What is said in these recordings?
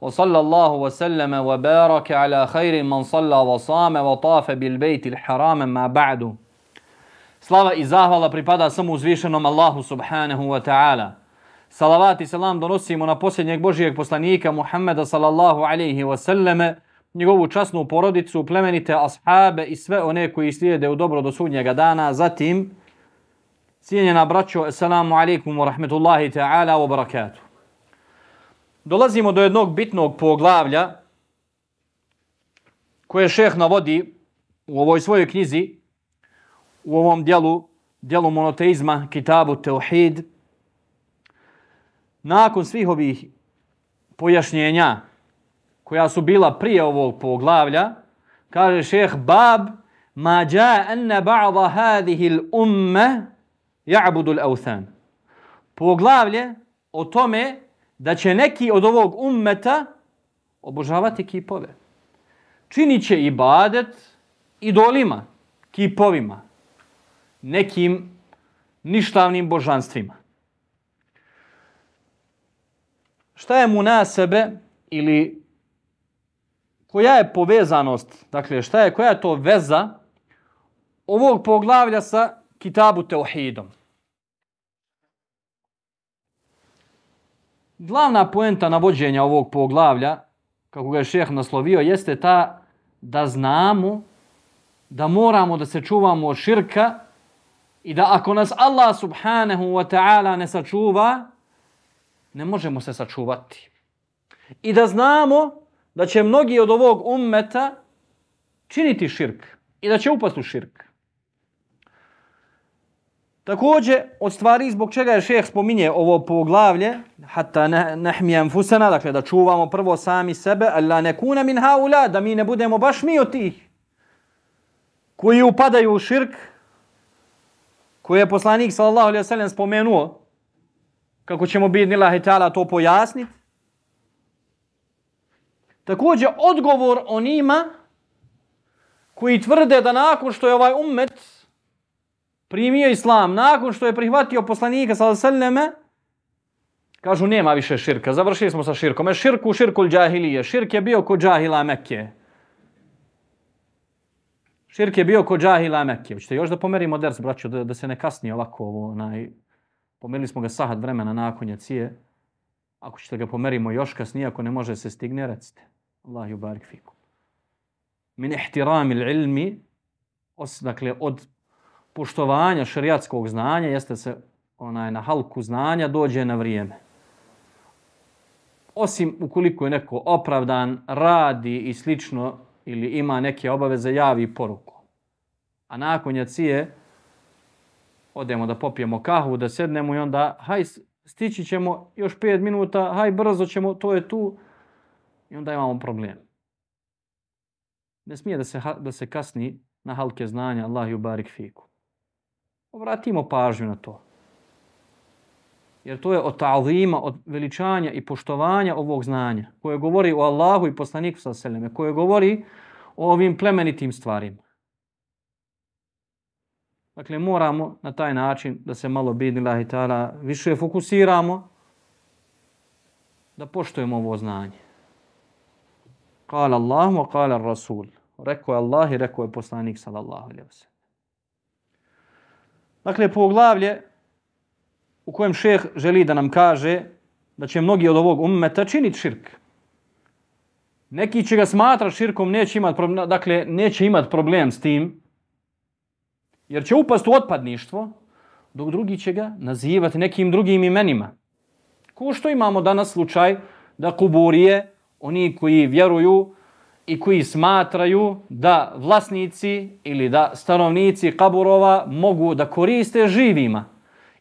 وصلى الله وسلم وبارك على خير من صلى وصام وطاف بالبيت الحرام ما بعد Slava i zahvala pripada samo uzvišenom Allahu subhanahu wa ta'ala. Salavat i salam donosimo na posljednjeg Božijeg poslanika Muhammeda sallallahu alaihi wa sallame, njegovu časnu porodicu, plemenite ashabe i sve one koji slijede u dobro do sudnjega dana. Zatim, cijenjena braćo, assalamu alaikum wa rahmetullahi ta'ala wa barakatuh. Dolazimo do jednog bitnog poglavlja koje šeh navodi u ovoj svojoj knjizi, u ovom dijelu, dijelu monoteizma, kitabu Teuhid. Nakon svih ovih pojašnjenja koja su bila prije ovog poglavlja, kaže šeh Bab, ma ja anna ba'da hadhihi al-umma ya'budu al-awthan. Poglavlje o tome da će neki od ovog ummeta obožavati kipove. Činit će ibadet idolima, kipovima, nekim ništavnim božanstvima. Šta je mu na sebe ili koja je povezanost, dakle šta je, koja je to veza ovog poglavlja sa Kitabu Teohidom? Glavna poenta navođenja ovog poglavlja, kako ga je šeh naslovio, jeste ta da znamo da moramo da se čuvamo od širka i da ako nas Allah subhanahu wa ta'ala ne sačuva, ne možemo se sačuvati. I da znamo da će mnogi od ovog ummeta činiti širk i da će upasti u širk. Također, od stvari zbog čega je šeheh spominje ovo poglavlje, hatta nahmijem fusana, dakle da čuvamo prvo sami sebe, alla ne kuna min haula, da mi ne budemo baš mi od tih koji upadaju u širk, koji je poslanik sallallahu alaihi sallam spomenuo, kako ćemo biti nilahi ta'ala to pojasniti. Također, odgovor onima koji tvrde da nakon što je ovaj ummet primio islam nakon što je prihvatio poslanika sallallahu alejhi ve selleme. Kažu nema više širka završili smo sa širkom. E širku širkul džahilije. Širk je bio kod džahila Mekke. Širk je bio kod džahila Mekke. Hoćete još da pomerimo ders braćo da, da se ne kasni ovako ovo onaj pomerili smo ga sahat vremena nakon jacije ako ćete ga pomerimo još kasnije ako ne može se stigne recite. Allah barik fikum. Min ihtirami ilmi os dakle od poštovanja šerijatskog znanja jeste se onaj na halku znanja dođe na vrijeme. Osim ukoliko je neko opravdan, radi i slično ili ima neke obaveze, javi poruku. A nakon jacije odemo da popijemo kahvu, da sednemo i onda haj stići ćemo još 5 minuta, haj brzo ćemo, to je tu. I onda imamo problem. Ne smije da se, da se kasni na halke znanja, Allah ju ubarik fiku obratimo pažnju na to. Jer to je od ta'zima, od veličanja i poštovanja ovog znanja, koje govori o Allahu i poslaniku sa seleme, koje govori o ovim plemenitim stvarima. Dakle, moramo na taj način da se malo bidni lahi ta'ala više fokusiramo da poštojemo ovo znanje. Kala Allahu, kala Rasul. Rekao je Allah i rekao je poslanik sallallahu alaihi wa sallam. Dakle, poglavlje u kojem šeh želi da nam kaže da će mnogi od ovog ummeta činiti širk. Neki će ga smatra širkom, neće imat problem, dakle, neće imat problem s tim, jer će upast u otpadništvo, dok drugi će ga nazivati nekim drugim imenima. Ko što imamo danas slučaj da kuburije, oni koji vjeruju i koji smatraju da vlasnici ili da stanovnici kaburova mogu da koriste živima.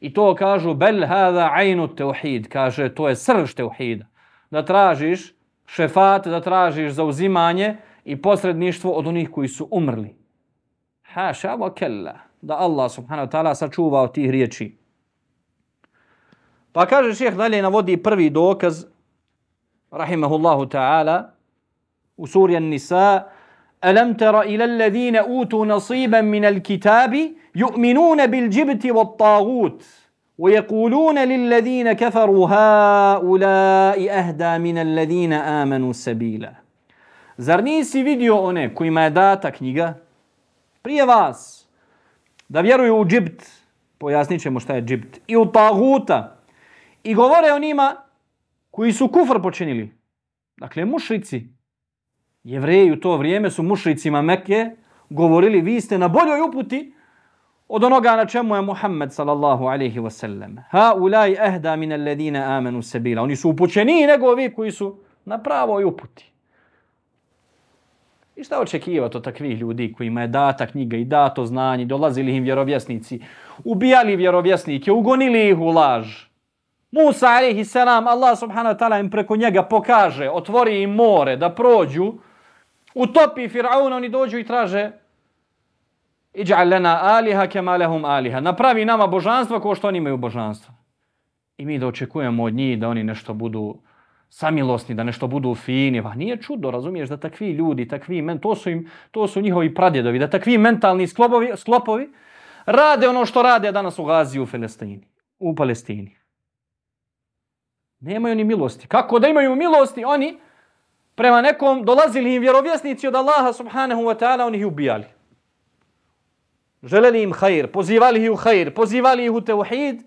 I to kažu bel hada aynu tauhid, kaže to je srž tauhida. Da tražiš šefat, da tražiš zauzimanje i posredništvo od onih koji su umrli. Haša wa kella. Da Allah subhanahu wa ta'ala sačuva od tih riječi. Pa kaže šeheh dalje navodi prvi dokaz rahimahullahu ta'ala u suri An-Nisa ألم تر إلى الذين أوتوا نصيبا من الكتاب يؤمنون بالجبت والطاغوت ويقولون للذين كفروا هؤلاء أهدى من الذين آمنوا سبيلا Zar nisi vidio one kojima je data knjiga prije vas da vjeruju u džibt, pojasnit ćemo šta je džibt, i u taguta, i govore o njima koji su kufr počinili. Dakle, mušrici, jevreji u to vrijeme su mušricima Mekke govorili vi ste na boljoj uputi od onoga na čemu je Muhammed sallallahu alaihi wasallam. Ha ulaj ehda min alledine amenu sebila. Oni su upućeniji nego vi koji su na pravoj uputi. I šta očekivati od takvih ljudi kojima je data knjiga i dato znanje, dolazili im vjerovjesnici, ubijali vjerovjesnike, ugonili ih u laž. Musa alaihi salam, Allah subhanahu wa ta'ala im preko njega pokaže, otvori im more da prođu, utopi Fir'auna, oni dođu i traže Iđa'al lana aliha kema lehum aliha. Napravi nama božanstva kao što oni imaju božanstva. I mi da očekujemo od njih da oni nešto budu samilosni, da nešto budu fini. Pa nije čudo, razumiješ, da takvi ljudi, takvi men, to su, im, to su njihovi pradjedovi, da takvi mentalni sklopovi, sklopovi rade ono što rade danas u Gazi u Palestini. U Palestini. Nemaju ni milosti. Kako da imaju milosti oni prema nekom dolazili im vjerovjesnici od Allaha subhanahu wa ta'ala, oni ih ubijali. Želeli im hajr, pozivali ih u hajr, pozivali ih u tevhid,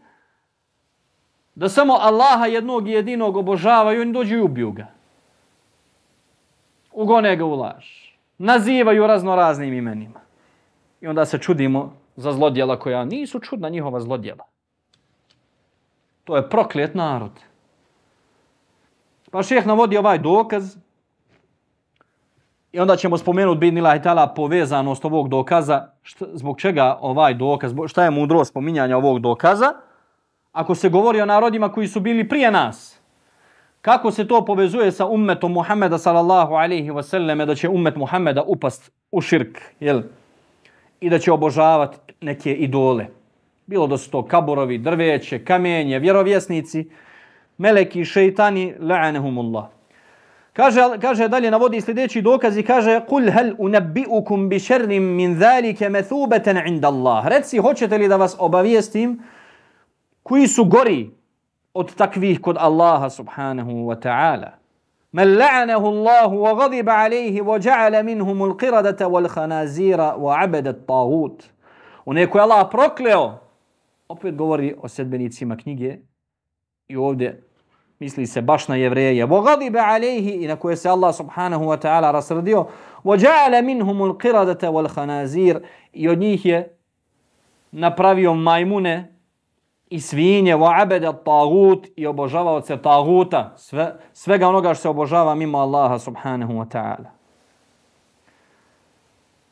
da samo Allaha jednog i jedinog obožavaju, oni dođu i ubiju ga. Ugone ga u laž. Nazivaju razno raznim imenima. I onda se čudimo za zlodjela koja nisu čudna njihova zlodjela. To je proklet narod. Pa šeheh navodi ovaj dokaz I onda ćemo spomenuti Bidnila i Tala povezanost ovog dokaza, šta, zbog čega ovaj dokaz, šta je mudro spominjanja ovog dokaza, ako se govori o narodima koji su bili prije nas, kako se to povezuje sa ummetom Muhammeda sallallahu alaihi wasallam da će ummet Muhammeda upast u širk, jel? I da će obožavati neke idole. Bilo da su to kaborovi, drveće, kamenje, vjerovjesnici, meleki, šeitani, la'anehumullah. Kaže, kaže dalje navodi sljedeći dokaz i kaže kul hal unabbiukum bi sharrin min zalika mathubatan inda Allah. Reci hoćete li da vas obavijestim koji su gori od takvih kod Allaha subhanahu wa ta'ala. Man la'anahu Allah wa ghadiba alayhi wa ja'ala minhum al-qiradata wal khanazira wa 'abada at-taghut. Allah prokleo opet govori o sedbenicima knjige i ovdje misli se baš na jevreje, وغضب عليه i na koje se Allah subhanahu wa ta'ala rasrdio, وجعل منهم القردة والخنازير i od njih je napravio majmune i svinje, وعبد الطاغوت i obožavao se taguta, sve, svega onoga što se obožava mimo Allaha subhanahu wa ta'ala.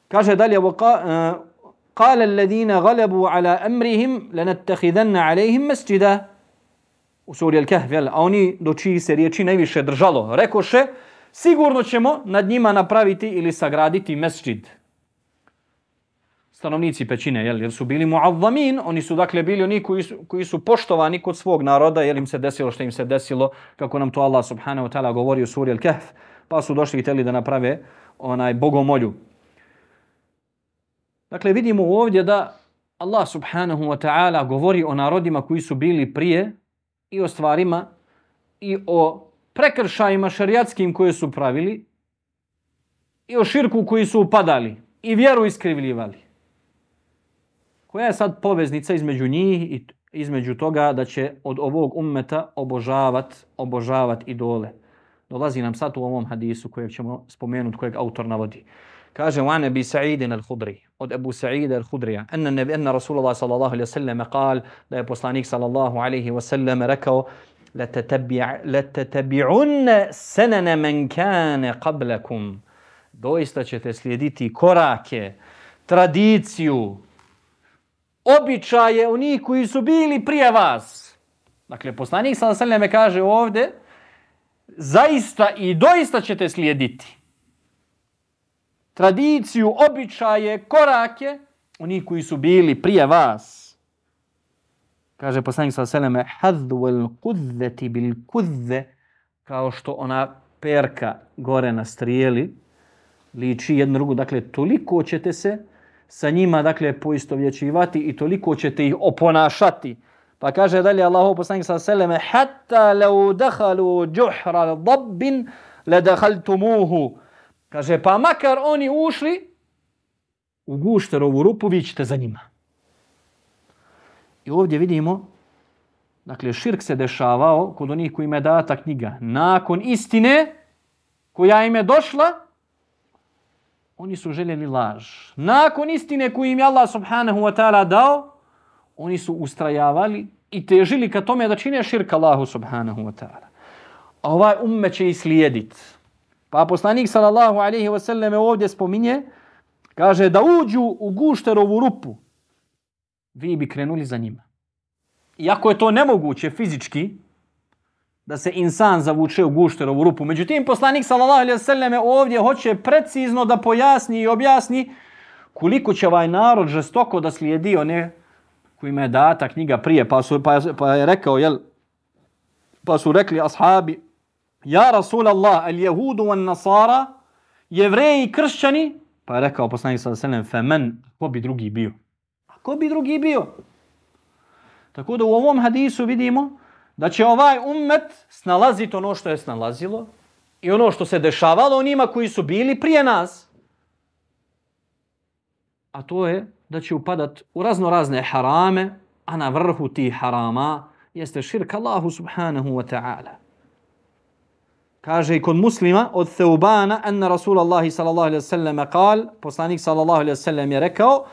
Kaže dalje, قال الذين غلبوا على أمرهم لنتخذن عليهم مسجدا u suri Al-Kahf, a oni do čiji se riječi najviše držalo, rekoše, sigurno ćemo nad njima napraviti ili sagraditi mesčid. Stanovnici pećine, jel, jer su bili muavvamin, oni su dakle bili oni koji su, koji su poštovani kod svog naroda, jer im se desilo što im se desilo, kako nam to Allah subhanahu wa ta'ala govori u suri Al-Kahf, pa su došli i teli da naprave onaj bogomolju. Dakle, vidimo ovdje da Allah subhanahu wa ta'ala govori o narodima koji su bili prije, i o stvarima i o prekršajima šariatskim koje su pravili i o širku koji su upadali i vjeru iskrivljivali. Koja je sad poveznica između njih i između toga da će od ovog ummeta obožavat, obožavat idole. Dolazi nam sad u ovom hadisu kojeg ćemo spomenuti, kojeg autor navodi. Kaže wa nabi الْخُدْرِي od Abu Sa'id al-Khudri anna nabi anna Rasulullah sallallahu alejhi ve sellem قال da je poslanik sallallahu alejhi ve sellem rekao la tatabi' la tatabi'un sanana man kana qablakum doista ćete slijediti korake tradiciju običaje oni koji su bili prije vas dakle poslanik sallallahu alejhi ve sellem kaže ovde zaista i doista ćete slijediti tradiciju, običaje, korake, oni koji su bili prije vas. Kaže poslanik sa seleme, hadhu el kudzeti bil kudze, kao što ona perka gore na strijeli, liči jednu drugu, dakle, toliko ćete se sa njima, dakle, poistovjećivati i toliko ćete ih oponašati. Pa kaže dalje Allahu poslanik sa seleme, hatta lau dahalu juhra dabbin, ledahaltumuhu. Kaže, pa makar oni ušli u gušterovu rupu, vi ćete za njima. I ovdje vidimo, dakle, širk se dešavao kod onih koji im data knjiga. Nakon istine koja im je došla, oni su željeli laž. Nakon istine koju im je Allah subhanahu wa ta'ala dao, oni su ustrajavali i težili ka tome da čine širka Allahu subhanahu wa ta'ala. A ovaj umme će i slijediti Pa poslanik sallallahu alaihi wa sallam ovdje spominje, kaže da uđu u gušterovu rupu, vi bi krenuli za njima. Iako je to nemoguće fizički, da se insan zavuče u gušterovu rupu. Međutim, poslanik sallallahu alejhi ve selleme ovdje hoće precizno da pojasni i objasni koliko će ovaj narod žestoko da slijedi one kojima je data knjiga prije. Pa, su, pa, pa je rekao, jel, pa su rekli ashabi, ja Rasulallah, al jehudu van nasara, jevreji i kršćani, pa je rekao poslanik sallallahu alejhi ve sellem, femen, ko bi drugi bio? A ko bi drugi bio? Tako da u ovom hadisu vidimo da će ovaj ummet snalaziti ono što je snalazilo i ono što se dešavalo onima koji su bili prije nas. A to je da će upadat u razno razne harame, a na vrhu tih harama jeste širk Allahu subhanahu wa ta'ala. Kaže i kod muslima od Theubana anna Rasulallahi sallallahu alaihi sallam kal, poslanik sallallahu alaihi sallam je rekao,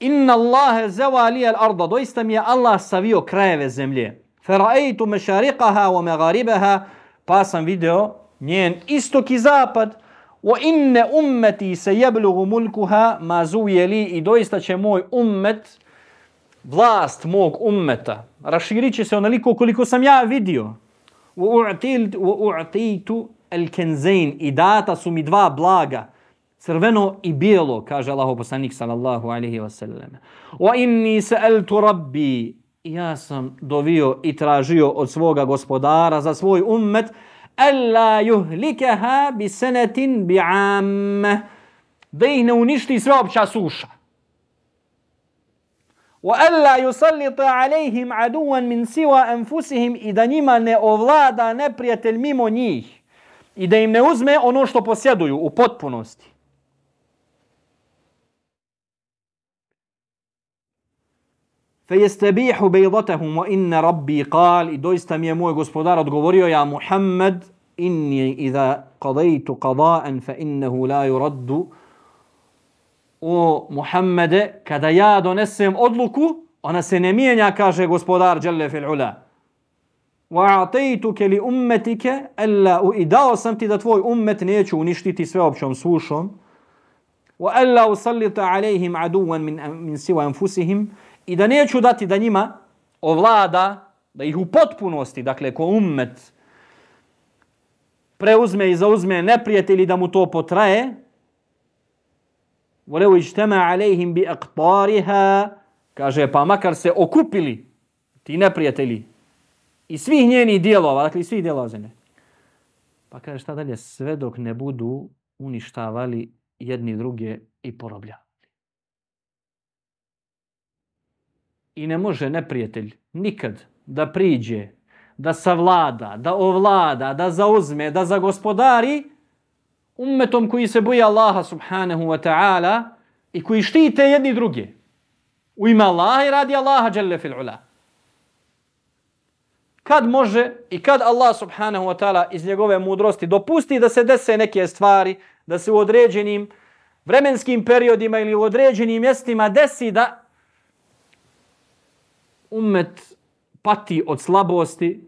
Inna Allahe zawali al arda, doista mi je Allah savio krajeve zemlje. Feraeitu mashariqaha wa megaribaha, pa sam video njen istok i zapad. Wa inna ummati jeblugu mulkuha ma zujeli i doista će moj ummet vlast mog ummeta raširit će se onoliko koliko sam ja vidio. Wa u'titu i data su mi dva blaga crveno i bijelo, kaže Allahu poslanik sallallahu alaihi wasallam. وَإِنِّي Wa inni sa'altu rabbi, ja sam dovio i tražio od svoga gospodara za svoj ummet, alla yuhlikaha bi sanatin bi da ih ne uništi sveopća suša. وألا يسلط عليهم عدوا من سوى أنفسهم إذا نما نأولادا نبريت الميمو نيه i da im ne uzme ono što posjeduju فيستبيح بيضتهم وإن ربي قال إدويست مي موي غسبودار أتغوريو يا محمد إني إذا قضيت قضاء فإنه لا يرد O Muhammede, kada ja donesem odluku, ona se ne mijenja, kaže gospodar Đelle fil ula. Wa a'taytuka li ummatika alla sam ti da tvoj ummet neću uništiti sveopćom sušom. Wa alla عَلَيْهِمْ عَدُوًا مِنْ, min min siwa anfusihim i da neću dati da njima ovlada, da ih u potpunosti, dakle, ko ummet, preuzme i zauzme neprijatelji da mu to potraje, voleu ištema alejhim bi aqtariha, kaže, pa makar se okupili ti neprijatelji i svih njenih dijelova, dakle, svih dijelova zemlje. Pa kaže, šta dalje, sve dok ne budu uništavali jedni druge i porobljavali. i ne može neprijatelj nikad da priđe, da savlada, da ovlada, da zauzme, da zagospodari ummetom koji se boji Allaha subhanahu wa ta'ala i koji štite jedni druge. U ime Allaha i radi Allaha jalla fil ula. Kad može i kad Allah subhanahu wa ta'ala iz njegove mudrosti dopusti da se dese neke stvari, da se u određenim vremenskim periodima ili u određenim mjestima desi da umet pati od slabosti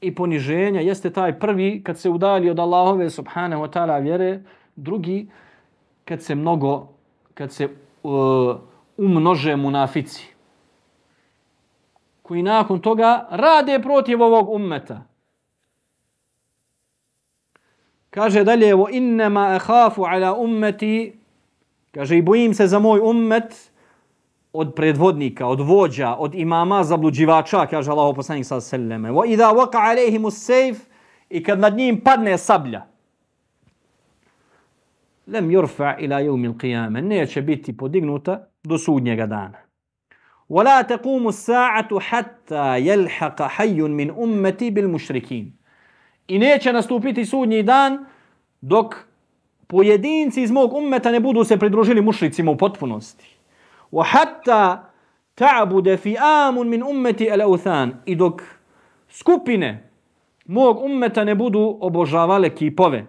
i poniženja, jeste taj prvi kad se udalji od Allahove subhanahu wa ta'ala vjere, drugi kad se mnogo, kad se uh, umnože munafici koji nakon toga rade protiv ovog ummeta. Kaže dalje, vo innema ehafu ala ummeti Kaže, i bojim se za moj ummet od predvodnika, od vođa, od imama zabluđivača, kaže Allah poslanik sa seleme. Wa idha waqa alayhim sejf i kad nad njim padne sablja. Lem yurfa ila yawm al-qiyamah, neće biti podignuta do sudnjeg dana. Wa la taqumu as-sa'atu hatta yalhaqa hayyun min ummati bil mushrikin. I neće nastupiti sudnji dan dok pojedinci iz mog ummeta ne budu se pridružili mušricima u potpunosti. Wa hatta ta'bude fi amun min ummeti al. I dok skupine mog ummeta ne budu obožavale kipove.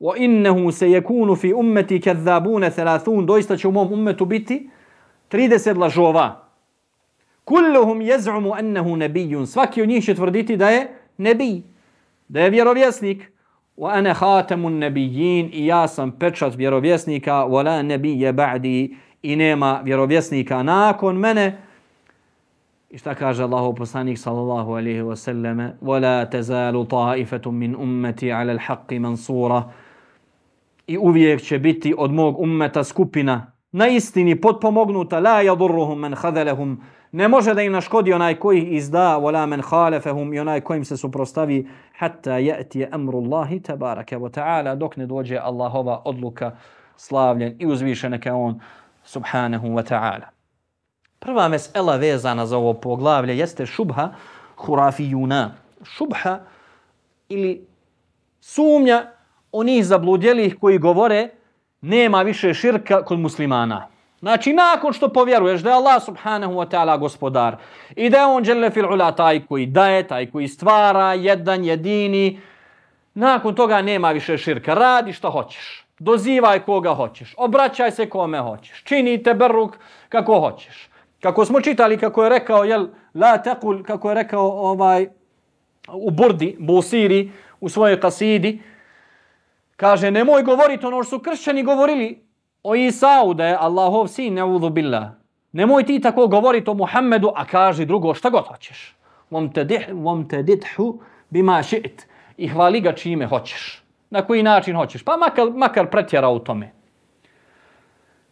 Wa innahu sayakunu fi ummati kazzabune thalathun. Doista će u mom ummetu biti 30 lažova. Kulluhum yaz'umu annahu nabiyun Svaki od njih će tvrditi da je nebij, da je vjerovjesnik. Wa ana khatamun nabiyyin i ja sam pečat vjerovjesnika. Wa la ba'di i nema vjerovjesnika nakon mene. I šta kaže Allahu poslanik sallallahu alaihi wa sallame? وَلَا تَزَالُ طَائِفَةٌ مِّنْ أُمَّتِي عَلَى الْحَقِّ مَنْصُورًا I uvijek će biti od mog ummeta skupina na istini potpomognuta la yadurruhum man khadalahum ne može da im naškodi onaj koji izda wala man khalafahum i onaj kojim se suprostavi hatta yati amru Allah tabaraka wa ta'ala dok ne dođe Allahova odluka slavljen i uzvišen neka on subhanahu wa ta'ala. Prva mesela vezana za ovo poglavlje jeste šubha hurafijuna. Šubha ili sumnja onih zabludjelih koji govore nema više širka kod muslimana. Znači, nakon što povjeruješ da je Allah subhanahu wa ta'ala gospodar i da je on dželle fil ula taj koji daje, taj koji stvara, jedan, jedini, nakon toga nema više širka. Radi što hoćeš dozivaj koga hoćeš, obraćaj se kome hoćeš, čini te bruk kako hoćeš. Kako smo čitali, kako je rekao, jel, la tekul, kako je rekao ovaj, u Burdi, Busiri, u svojoj kasidi, kaže, nemoj govoriti ono što su kršćani govorili o Isau, da je Allahov sin, ne billah. Nemoj ti tako govoriti o Muhammedu, a kaži drugo šta god hoćeš. Vam te bima šit. I hvali ga čime hoćeš na koji način hoćeš. Pa makar, makar pretjera u tome.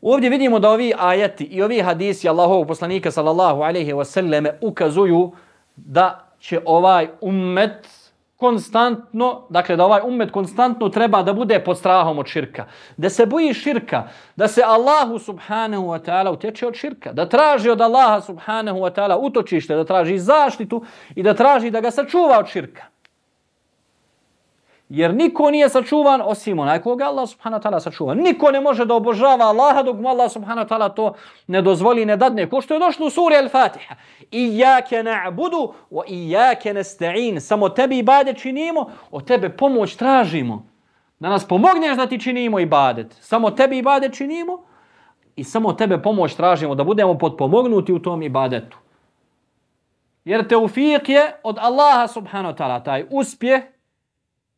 Ovdje vidimo da ovi ajeti i ovi hadisi Allahov poslanika sallallahu alaihi wasallam ukazuju da će ovaj ummet konstantno, dakle da ovaj ummet konstantno treba da bude pod strahom od širka. Da se boji širka, da se Allahu subhanahu wa ta'ala uteče od širka, da traži od Allaha subhanahu wa ta'ala utočište, da traži zaštitu i da traži da ga sačuva od širka. Jer niko nije sačuvan osim onaj koga Allah subhanahu wa ta'ala sačuva. Niko ne može da obožava Allaha dok mu Allah subhanahu wa ta'ala to ne dozvoli ne dadne. Ko što je došlo u suri Al-Fatiha. Iyake na'budu wa iyake nasta'in. Samo tebi ibadet činimo, od tebe pomoć tražimo. Da nas pomogneš da ti činimo ibadet. Samo tebi ibadet činimo i samo tebe pomoć tražimo da budemo podpomognuti u tom ibadetu. Jer teufik je od Allaha subhanahu wa ta'ala taj uspjeh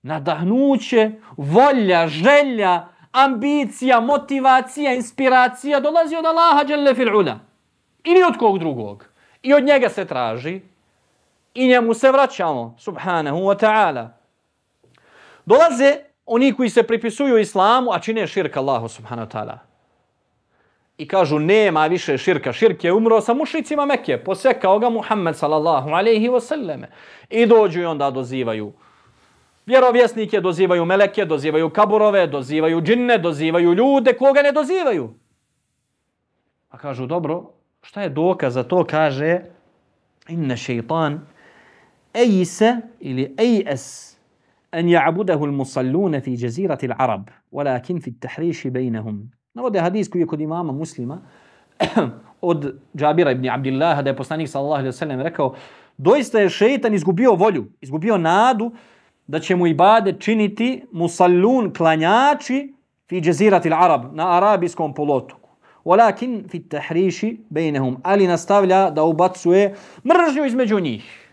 nadahnuće, volja, želja, ambicija, motivacija, inspiracija dolazi od Allaha dželle Fil'ula. Ili od kog drugog. I od njega se traži. I njemu se vraćamo. Subhanahu wa ta'ala. Dolaze oni koji se pripisuju islamu, a čine širk Allahu subhanahu wa ta'ala. I kažu nema više širka. Širk je umro sa mušicima Mekke. Posekao ga Muhammed sallallahu alaihi wa sallame. I dođu i onda dozivaju. Vjerovjesnike dozivaju meleke, dozivaju kaburove, dozivaju džinne, dozivaju ljude, koga ne dozivaju. A kažu, dobro, šta je dokaz za to? Kaže, inne šeitan ejise ili ejes en ja'budahu l-musallune fi jazirati l-Arab, walakin fi tahriši bejnehum. Navode hadis koji je kod imama muslima od Džabira ibn Abdillaha da je poslanik sallallahu alaihi wa sallam rekao doista je šeitan izgubio volju, izgubio nadu da će mu ibadet činiti musallun klanjači fi džeziratil arab, na arabijskom polotoku. Walakin fi tahriši bejnehum, ali nastavlja da ubacuje mržnju između njih.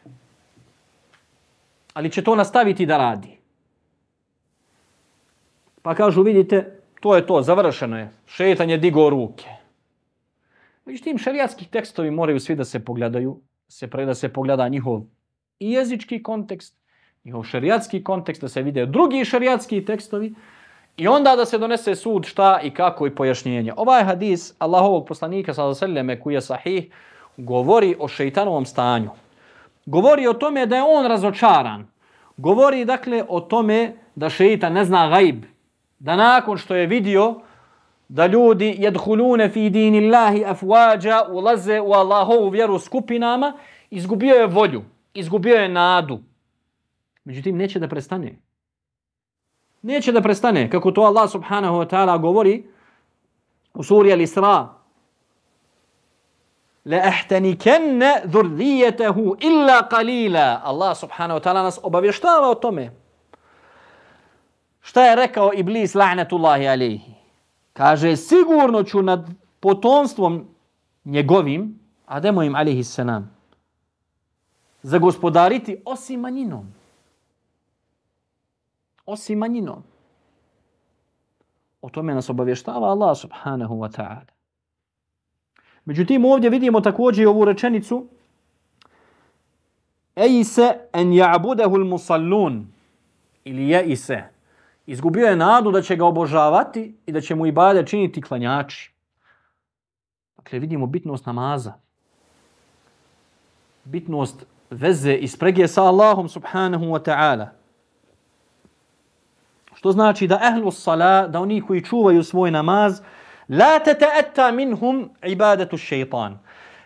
Ali će to nastaviti da radi. Pa kažu, vidite, to je to, završeno je. Šetan je digo ruke. Međutim, šarijatski tekstovi moraju svi da se pogledaju, se pre da se pogleda njihov i jezički kontekst, njihov šariatski kontekst, da se vide drugi šariatski tekstovi I onda da se donese sud šta i kako i pojašnjenje. Ovaj hadis Allahovog poslanika sallallahu koji je sahih govori o šeitanovom stanju. Govori o tome da je on razočaran. Govori dakle o tome da šeitan ne zna gajb. Da nakon što je vidio da ljudi jedhulune fi dinillahi afwaja ulaze u Allahovu vjeru skupinama, izgubio je volju, izgubio je nadu. Međutim, neće da prestane. Neće da prestane, kako to Allah subhanahu wa ta'ala govori u suri Al-Isra. لَأَحْتَنِكَنَّ ahtanikanna إِلَّا illa qalila. Allah subhanahu wa ta'ala nas obavještava o tome. Šta je rekao Iblis la'natullahi alaihi? Kaže sigurno ću nad potomstvom njegovim Ademo im salam zagospodariti osim manjinom osim manjinom. O tome nas obavještava Allah subhanahu wa ta'ala. Međutim, ovdje vidimo također ovu rečenicu Ejse en ja'budehu l-musallun ili jeise. Izgubio je nadu da će ga obožavati i da će mu ibade činiti klanjači. Dakle, vidimo bitnost namaza. Bitnost veze i sprege sa Allahom subhanahu wa ta'ala. Što znači da ehlu sala, da oni koji čuvaju svoj namaz, la tata'atta minhum ibadatu shaytan.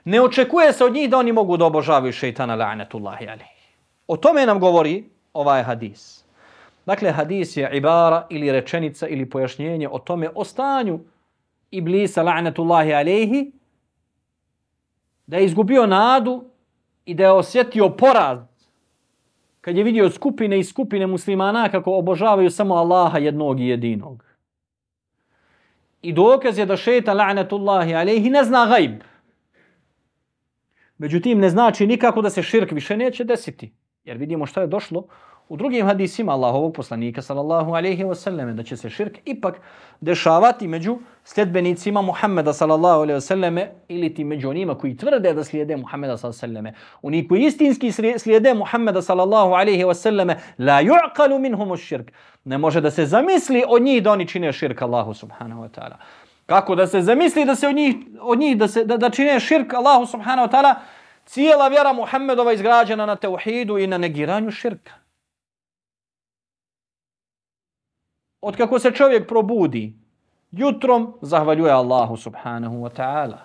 Ne očekuje se od njih da oni mogu da obožavaju šejtana la'natullahi alihi. O tome nam govori ovaj hadis. Dakle, hadis je ibara ili rečenica ili pojašnjenje o tome o stanju iblisa la'natullahi alihi da je izgubio nadu i da je osjetio poraz kad je vidio skupine i skupine muslimana kako obožavaju samo Allaha jednog i jedinog. I dokaz je da šeta la'natullahi alejhi ne zna gajb. Međutim, ne znači nikako da se širk više neće desiti. Jer vidimo što je došlo u drugim hadisima Allahovog poslanika sallallahu alejhi ve selleme da će se širk ipak dešavati među sledbenicima Muhameda sallallahu alejhi ve selleme ili ti među onima koji tvrde da slijede Muhameda sallallahu alejhi ve selleme. Oni koji istinski slijede Muhameda sallallahu alejhi ve selleme la yu'qalu minhum ash-shirk. Ne može da se zamisli od njih da oni čine širk Allahu subhanahu wa ta'ala. Kako da se zamisli da se od njih, od njih da, se, da, da čine širk Allahu subhanahu wa ta'ala cijela vjera Muhammedova izgrađena na teuhidu i na negiranju širka. Od kako se čovjek probudi, jutrom zahvaljuje Allahu subhanahu wa ta'ala.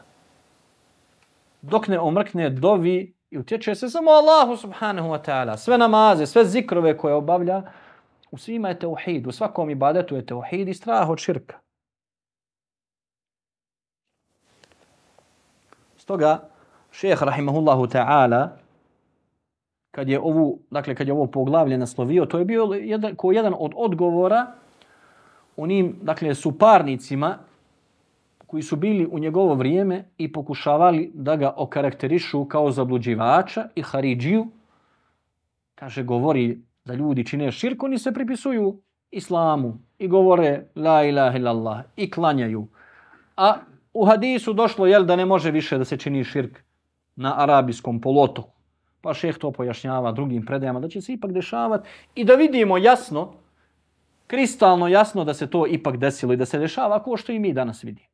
Dok ne omrkne, dovi i utječe se samo Allahu subhanahu wa ta'ala. Sve namaze, sve zikrove koje obavlja, u svima je teuhid, u svakom ibadetu je teuhid i strah od širka. Stoga, šeheh rahimahullahu ta'ala, kad je ovu, dakle, kad je ovo poglavlje naslovio, to je bio jedan, ko jedan od odgovora onim, dakle, suparnicima koji su bili u njegovo vrijeme i pokušavali da ga okarakterišu kao zabluđivača i haridžiju, kaže, govori da ljudi čine širk, oni se pripisuju islamu i govore la ilaha illallah i klanjaju. A u hadisu došlo jel da ne može više da se čini širk na arabijskom polotoku. Pa šeh to pojašnjava drugim predajama da će se ipak dešavati i da vidimo jasno kristalno jasno da se to ipak desilo i da se dešava ko što i mi danas vidimo.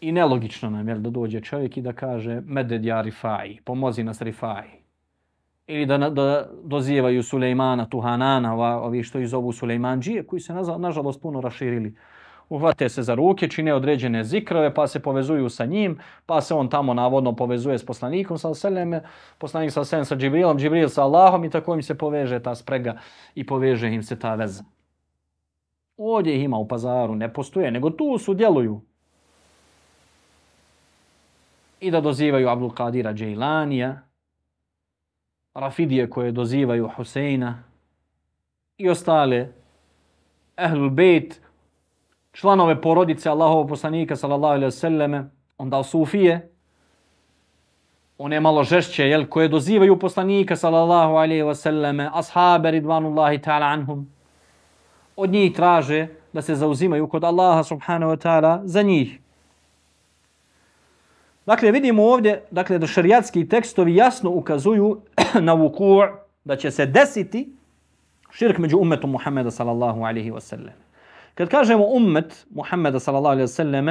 I nelogično nam je da dođe čovjek i da kaže meded ja rifai, pomozi nas rifai. Ili da, da dozivaju Sulejmana, Tuhanana, ovi što ih zovu Sulejmanđije, koji se nažalost puno raširili uhvate se za ruke, čine određene zikrove, pa se povezuju sa njim, pa se on tamo navodno povezuje s poslanikom sa Seleme, poslanik sa Seleme sa Džibrilom, Džibril sa Allahom i tako im se poveže ta sprega i poveže im se ta veza. Ovdje ih ima u pazaru, ne postoje, nego tu su, djeluju. I da dozivaju Abdul Qadira Džejlanija, Rafidije koje dozivaju Huseina i ostale Ehlul Bejt, članove porodice Allahovog poslanika sallallahu alejhi ve selleme, onda sufije, one malo žešće, jel, koje dozivaju poslanika sallallahu alejhi ve selleme, ashabe ridvanullahi ta'ala anhum, od njih traže da se zauzimaju kod Allaha subhanahu wa ta'ala za njih. Dakle, vidimo ovdje dakle, da šerijatski tekstovi jasno ukazuju na vuku' da će se desiti Širk među ummetom Muhammeda sallallahu alaihi wasallam. Kad kažemo ummet Muhammeda sallallahu alaihi wa sallam,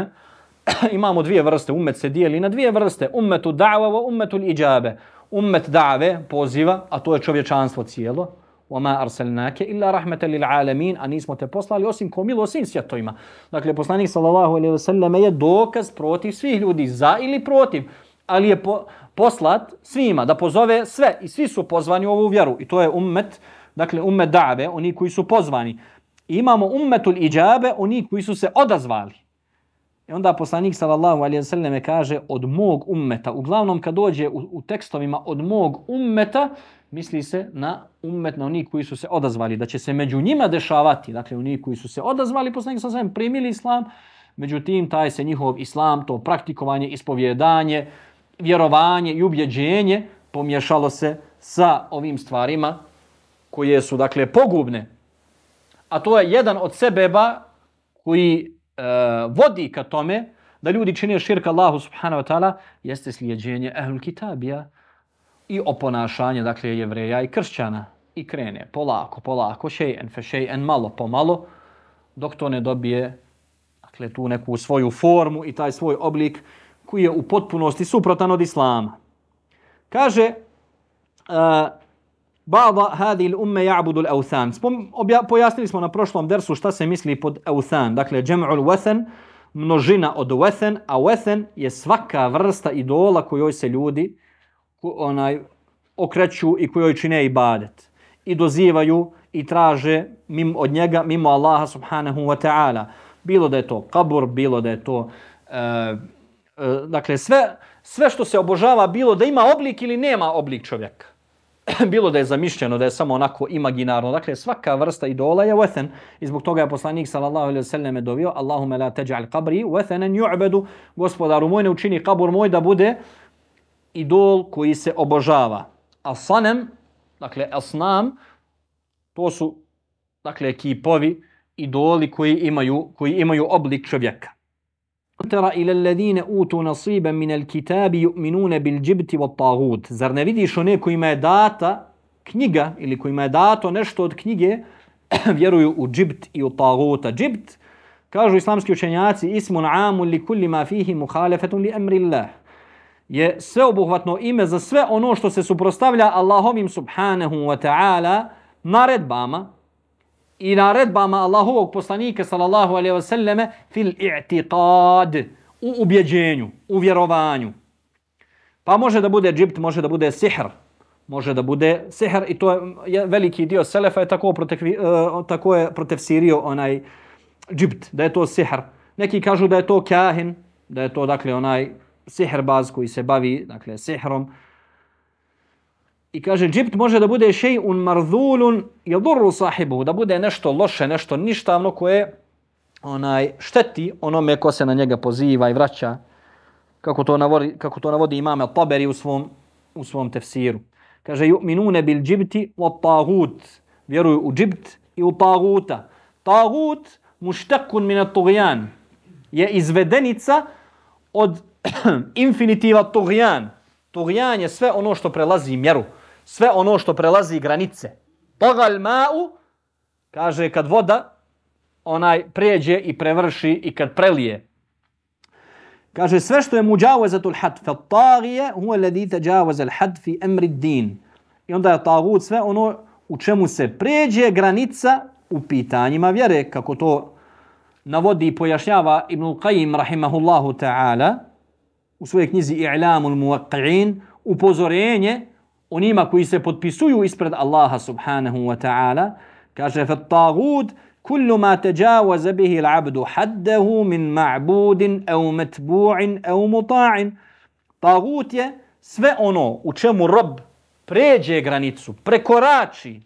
imamo dvije vrste. Ummet se dijeli na dvije vrste. Ummetu da'va wa ummetu iđabe. Ummet da've, poziva, a to je čovječanstvo cijelo. وَمَا أَرْسَلْنَاكَ إِلَّا رَحْمَةً لِلْعَالَمِينَ A nismo te poslali osim ko milo svim svjetovima. Dakle, poslanik sallallahu alaihi wa sallam je dokaz protiv svih ljudi, za ili protiv. Ali je po, poslat svima, da pozove sve. I svi su pozvani u ovu vjeru. I to je ummet, dakle ummet da've, oni koji su pozvani. I imamo ummetul iđabe, oni koji su se odazvali. I onda poslanik sallallahu alejhi ve selleme kaže od mog ummeta. Uglavnom kad dođe u, u tekstovima od mog ummeta, misli se na ummet na oni koji su se odazvali, da će se među njima dešavati, dakle oni koji su se odazvali, poslanik sallallahu alejhi ve primili islam, međutim taj se njihov islam, to praktikovanje, ispovjedanje, vjerovanje i ubjeđenje pomješalo se sa ovim stvarima koje su dakle pogubne. A to je jedan od sebeba koji e, vodi ka tome da ljudi čine širka Allahu subhanahu wa ta'ala jeste slijedjenje ehlul kitabija i oponašanje dakle jevreja i kršćana i krene polako, polako, šejen fe šejen, malo po malo, dok to ne dobije dakle, tu neku svoju formu i taj svoj oblik koji je u potpunosti suprotan od islama. Kaže, uh, Ba'da hadi il umme ja'budu l'awthan. Pojasnili smo na prošlom dersu šta se misli pod awthan. Dakle, džem'ul wathan, množina od wathan, a wathan je svaka vrsta idola kojoj se ljudi onaj okreću i kojoj čine ibadet. I dozivaju i traže mimo od njega, mimo Allaha subhanahu wa ta'ala. Bilo da je to kabur, bilo da je to... Uh, uh, dakle, sve, sve što se obožava, bilo da ima oblik ili nema oblik čovjeka. bilo da je zamišljeno, da je samo onako imaginarno. Dakle, svaka vrsta idola je wethen. I zbog toga je poslanik sallallahu alaihi sallam dovio Allahume la teđa'al qabri wethenen ju'bedu. Gospodaru moj ne učini kabur moj da bude idol koji se obožava. A sanem, dakle, asnam, to su, dakle, kipovi, idoli koji imaju, koji imaju oblik čovjeka. Tera ila alladine utu nasiban min alkitabi yu'minuna bil jibti wat tagut zar ne vidiš one kojima je data knjiga ili kojima je dato nešto od knjige vjeruju u džibt i u taguta džibt kažu islamski učenjaci ismun amun li kulli ma fihi mukhalafatun li amri Allah je sveobuhvatno ime za sve ono što se suprostavlja Allahovim subhanahu wa ta'ala naredbama i naredbama Allahovog poslanika sallallahu alejhi ve selleme fil i'tiqad u ubjeđenju, u vjerovanju. Pa može da bude džibt, može da bude sihr, može da bude sihr i to je veliki dio selefa je tako protiv, uh, e, tako je protefsirio onaj džibt, da je to sihr. Neki kažu da je to kahin, da je to dakle onaj sihrbaz koji se bavi dakle sihrom. I kaže, džipt može da bude šej un marzulun yadurru sahibu, da bude nešto loše, nešto ništavno koje onaj šteti onome ko se na njega poziva i vraća, kako to navodi, kako to navodi imam Al-Taberi u svom, u svom tefsiru. Kaže, yu'minune bil džibti wa tagut, vjeruju u džibt i u taguta. Tagut, muštakun min tughyan je izvedenica od infinitiva tughyan. Tughyan je sve ono što prelazi mjeru sve ono što prelazi granice. Togal ma'u, kaže kad voda onaj pređe i prevrši i kad prelije. Kaže sve što je muđavezatul had fa tagije huwa alladhi tajawaz al had fi amri din. I onda je tagut sve ono u čemu se pređe granica u pitanjima vjere kako to navodi i pojašnjava Ibn Qayyim rahimahullahu ta'ala u svojoj knjizi I'lamul Muwaqqi'in upozorenje onima koji se potpisuju ispred Allaha subhanahu wa ta'ala, kaže fa كل kullu ma tajawaza bihi حده من haddahu min ma'budin aw matbu'in aw muta'in. Tagut je sve ono u čemu rob pređe granicu, prekorači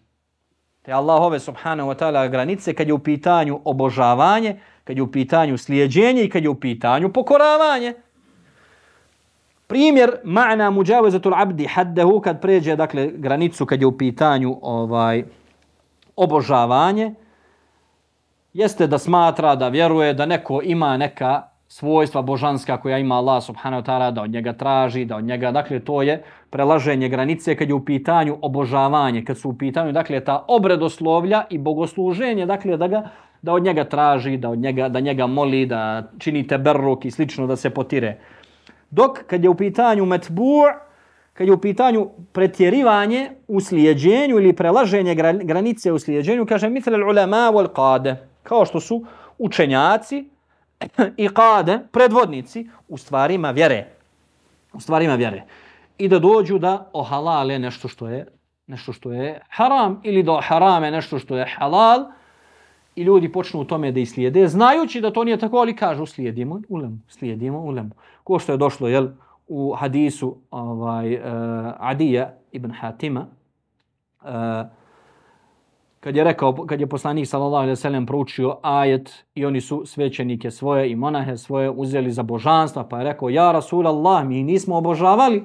te Allahove subhanahu wa ta'ala granice kad je u pitanju obožavanje, kad je u pitanju slijedjenje i kad je u pitanju pokoravanje. Primjer ma'na muđavezatul abdi haddehu kad pređe dakle granicu kad je u pitanju ovaj obožavanje jeste da smatra da vjeruje da neko ima neka svojstva božanska koja ima Allah subhanahu wa ta'ala, da od njega traži, da od njega, dakle, to je prelaženje granice kad je u pitanju obožavanje, kad su u pitanju, dakle, ta obredoslovlja i bogosluženje, dakle, da ga da od njega traži, da od njega, da njega moli, da čini teberruk i slično, da se potire. Dok, kad je u pitanju metbu' kad je u pitanju pretjerivanje u slijedjenju ili prelaženje granice u slijedjenju, kaže mithl ulema wal qade, kao što su učenjaci i qade, predvodnici u stvarima vjere. U stvarima vjere. I da dođu da ohalale nešto što je nešto što je haram ili da harame nešto što je halal i ljudi počnu u tome da islijede, znajući da to nije tako, ali kažu slijedimo ulemu, slijedimo ulemu. Ko što je došlo, jel, u hadisu ovaj, uh, Adija ibn Hatima, uh, kad je rekao, kad je poslanik sallallahu alejhi ve sellem proučio ajet i oni su svećenike svoje i monahe svoje uzeli za božanstva, pa je rekao ja Rasulallah, mi nismo obožavali.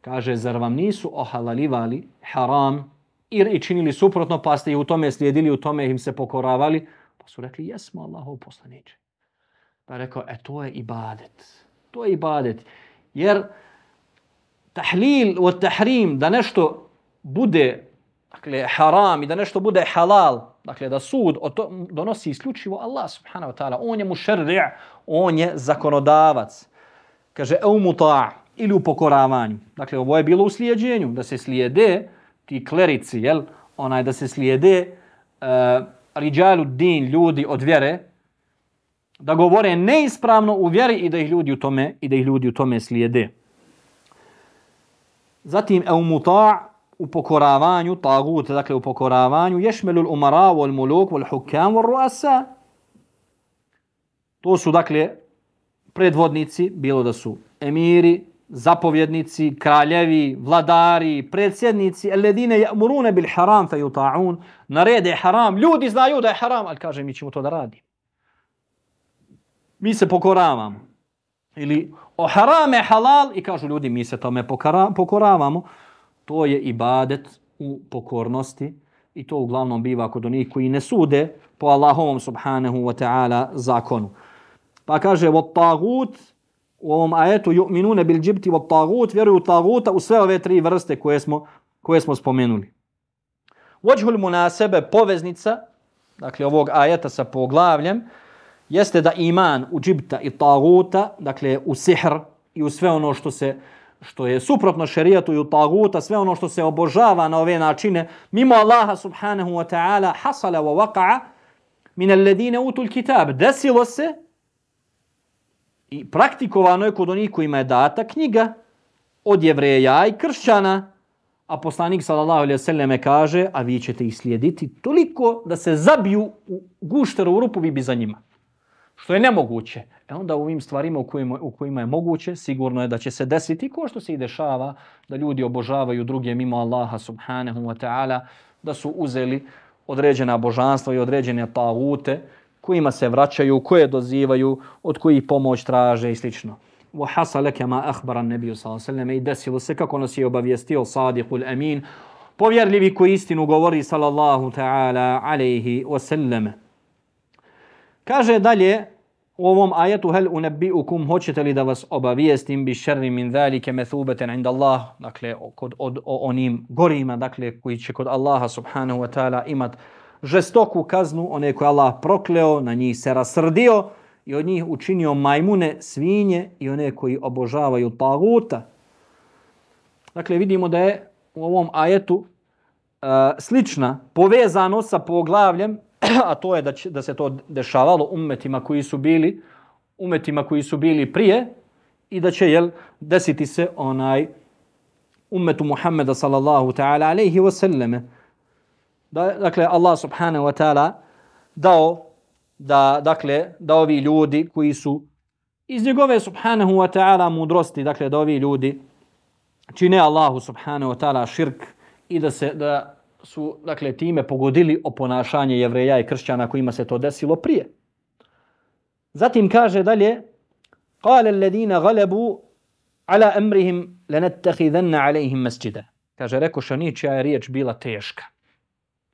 Kaže zar vam nisu ohalalivali haram i činili suprotno, pa ste i u tome slijedili, u tome im se pokoravali. Pa su rekli, jesmo Allahov poslaniče. Pa je rekao, e to je ibadet. To je ibadet. Jer tahlil od tahrim, da nešto bude dakle, haram i da nešto bude halal, dakle da sud o to donosi isključivo Allah subhanahu wa ta'ala. On je mušerri' on je zakonodavac. Kaže, e umuta' ili u pokoravanju. Dakle, ovo je bilo u slijedjenju, da se slijede ti klerici, jel, onaj da se slijede eh, uh, riđalu din, ljudi od vjere, da govore neispravno u vjeri i da ih ljudi u tome i da ih ljudi u tome slijede. Zatim e umuta' u pokoravanju, tagut, dakle u pokoravanju, ješmelul umara, wal muluk, wal hukam, wal ruasa. To su, dakle, predvodnici, bilo da su emiri, zapovjednici, kraljevi, vladari, predsjednici, alladine ya'muruna bil haram fa yuta'un, narede haram, ljudi znaju da je haram, al kaže mi ćemo to da radimo. Mi se pokoravamo. Ili o harame halal i kažu ljudi mi se tome pokoravamo. To je ibadet u pokornosti i to uglavnom biva kod onih koji ne sude po Allahovom subhanahu wa ta'ala zakonu. Pa kaže, od tagut, u ovom ajetu ju'minune bil džibti od tagut, vjeruju taguta u sve ove tri vrste koje smo, koje smo spomenuli. Vođhul munasebe, poveznica, dakle ovog ajeta sa poglavljem, jeste da iman u džibta i taguta, dakle u sihr i u sve ono što se što je suprotno šerijatu i u taguta, sve ono što se obožava na ove načine, mimo Allaha subhanahu wa ta'ala, hasala wa waqa'a min alladine utul kitab. Desilo se i praktikovano je kod onih kojima je data knjiga od jevreja i kršćana, a poslanik sallallahu alejhi ve selleme kaže, a vi ćete ih slijediti toliko da se zabiju u gušteru u rupu vi bi za njima. Što je nemoguće. E onda u ovim stvarima u kojima, u kojima je moguće, sigurno je da će se desiti ko što se i dešava, da ljudi obožavaju druge mimo Allaha subhanahu wa ta'ala, da su uzeli određena božanstva i određene tagute kojima se vraćaju, koje dozivaju, od kojih pomoć traže i slično. Wa hasala kama akhbara an-nabiy sallallahu alayhi wasallam i desilo se kako nas je obavijestio sadiqul amin, povjerljivi koji istinu govori sallallahu ta'ala alayhi wa. Kaže dalje u ovom ajetu hel unabbiukum hoćete li da vas obavijestim bi šerri min zalike methubatan inda Allah dakle kod od, o onim gorima dakle koji će kod Allaha subhanahu wa taala imat žestoku kaznu one koje Allah prokleo na njih se rasrdio i od njih učinio majmune svinje i one koji obožavaju taguta. Dakle vidimo da je u ovom ajetu uh, slična povezano sa poglavljem a to je da, će, da se to dešavalo umetima koji su bili umetima koji su bili prije i da će jel, desiti se onaj umetu Muhammeda sallallahu ta'ala alejhi ve selleme Da, dakle, Allah subhanahu wa ta'ala dao da, dakle, da ovi ljudi koji su iz njegove subhanahu wa ta'ala mudrosti, dakle, da ovi ljudi čine Allahu subhanahu wa ta'ala širk i da se da su dakle time pogodili oponašanje jevreja i kršćana kojima se to desilo prije. Zatim kaže dalje قال الذين غلبوا على امرهم لنتخذن عليهم مسجدا kaže reko oni čija je riječ bila teška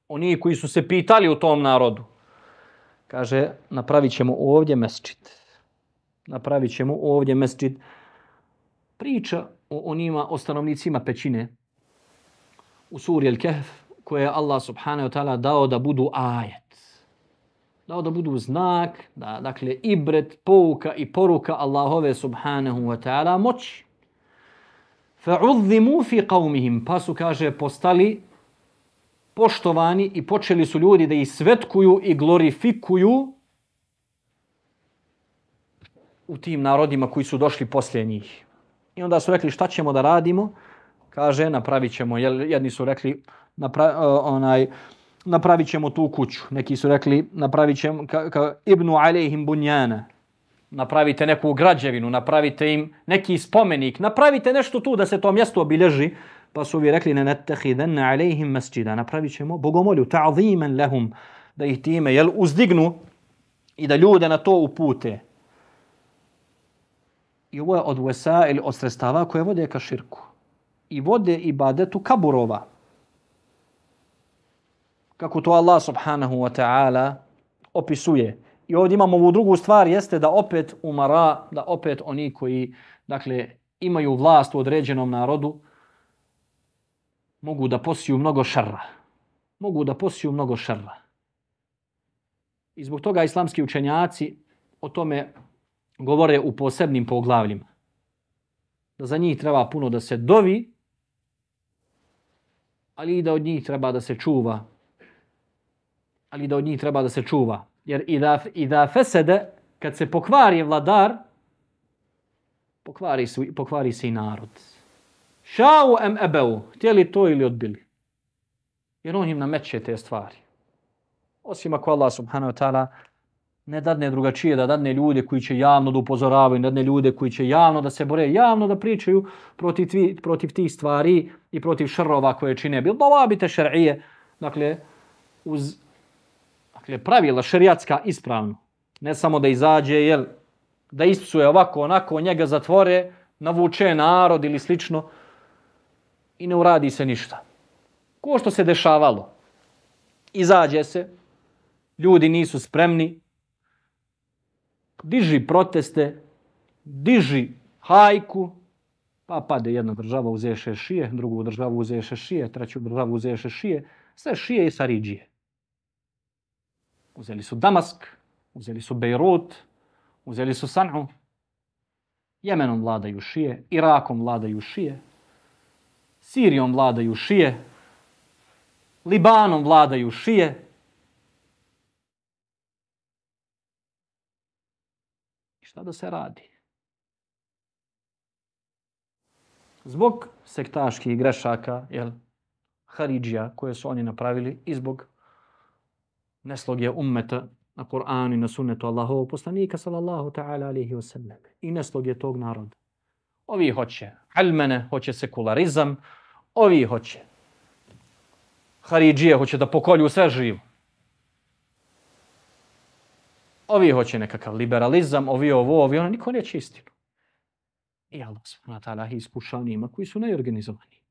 oni koji su se pitali u tom narodu kaže napravićemo ovdje mesdžid napravit ćemo ovdje mesčid. Priča o onima, o stanovnicima pećine u suri Al-Kahf, koje je Allah subhanahu wa ta'ala dao da budu ajet. Dao da budu znak, da, dakle, ibret, pouka i poruka Allahove subhanahu wa ta'ala moći. Fa'udhimu fi qawmihim, pa su, kaže, postali poštovani i počeli su ljudi da ih svetkuju i glorifikuju u tim narodima koji su došli poslije njih. I onda su rekli šta ćemo da radimo? Kaže, napravit ćemo. Jedni su rekli, napra, onaj, napravit ćemo tu kuću. Neki su rekli, napravit ćemo ka, ka ibnu alejhim bunjana. Napravite neku građevinu, napravite im neki spomenik, napravite nešto tu da se to mjesto obilježi. Pa su vi rekli, ne netehidanna alejhim masjida. Napravit ćemo bogomolju, ta'ziman lahum, da ih time jel, uzdignu i da ljude na to upute. I ovo je od vesa ili od sredstava koje vode ka širku. I vode ibadetu kaburova. Kako to Allah subhanahu wa ta'ala opisuje. I ovdje imamo ovu drugu stvar, jeste da opet umara, da opet oni koji dakle, imaju vlast u određenom narodu, mogu da posiju mnogo šarra. Mogu da posiju mnogo šarra. I zbog toga islamski učenjaci o tome govore u posebnim poglavljima. Da za njih treba puno da se dovi, ali i da od njih treba da se čuva. Ali da od njih treba da se čuva. Jer i da, i da fesede, kad se pokvari vladar, pokvari, su, pokvari se i narod. Šau em ebeu, htjeli to ili odbili. Jer on im nameće te stvari. Osim ako Allah subhanahu wa ta'ala ne dadne drugačije, da dadne ljude koji će javno da upozoravaju, ne dadne ljude koji će javno da se bore, javno da pričaju protiv, tvi, protiv tih stvari i protiv šrova koje čine. Bil bavabite šar'ije, dakle, uz dakle, pravila šerijatska ispravno. Ne samo da izađe, jel, da ispsuje ovako, onako, njega zatvore, navuče narod ili slično i ne uradi se ništa. Ko što se dešavalo? Izađe se, ljudi nisu spremni, diži proteste, diži hajku, pa pade jedna država uzeše šije, drugu državu uzeše šije, treću državu uzeše šije, sve šije i sariđije. Uzeli su Damask, uzeli su Bejrut, uzeli su San'u, Jemenom vladaju šije, Irakom vladaju šije, Sirijom vladaju šije, Libanom vladaju šije, Šta da se radi? Zbog sektaških grešaka, jel, Haridžija koje su oni napravili i zbog nesloge ummeta na Kur'anu i na sunnetu Allahovog poslanika sallallahu ta'ala alihi wasallam i nesloge tog naroda. Ovi hoće almene, hoće sekularizam, ovi hoće Haridžije, hoće da pokolju sve živo ovi hoće nekakav liberalizam, ovi ovo, ovi ono, niko neće istinu. I Allah subhanahu wa ta'ala iskušao njima koji su najorganizovani.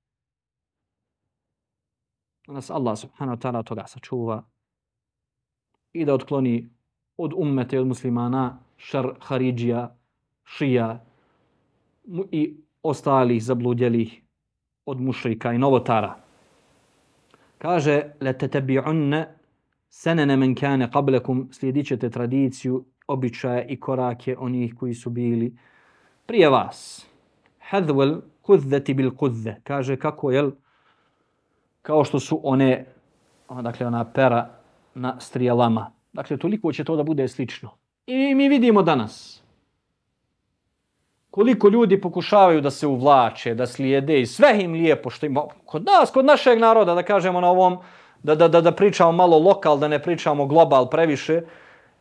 Nas Allah subhanahu wa ta'ala toga sačuva i da otkloni od ummete od muslimana šar haridžija, šija i ostalih zabludjelih od mušrika i novotara. Kaže, le te tebi'unne senene men kane qablekum, slijedit ćete tradiciju, običaje i korake onih koji su bili prije vas. Hadwal kudzeti bil kudze. Kaže kako, jel, kao što su one, dakle, ona pera na strijelama. Dakle, toliko će to da bude slično. I mi vidimo danas koliko ljudi pokušavaju da se uvlače, da slijede i sve im lijepo što ima. Kod nas, kod našeg naroda, da kažemo na ovom, da, da, da, da pričamo malo lokal, da ne pričamo global previše,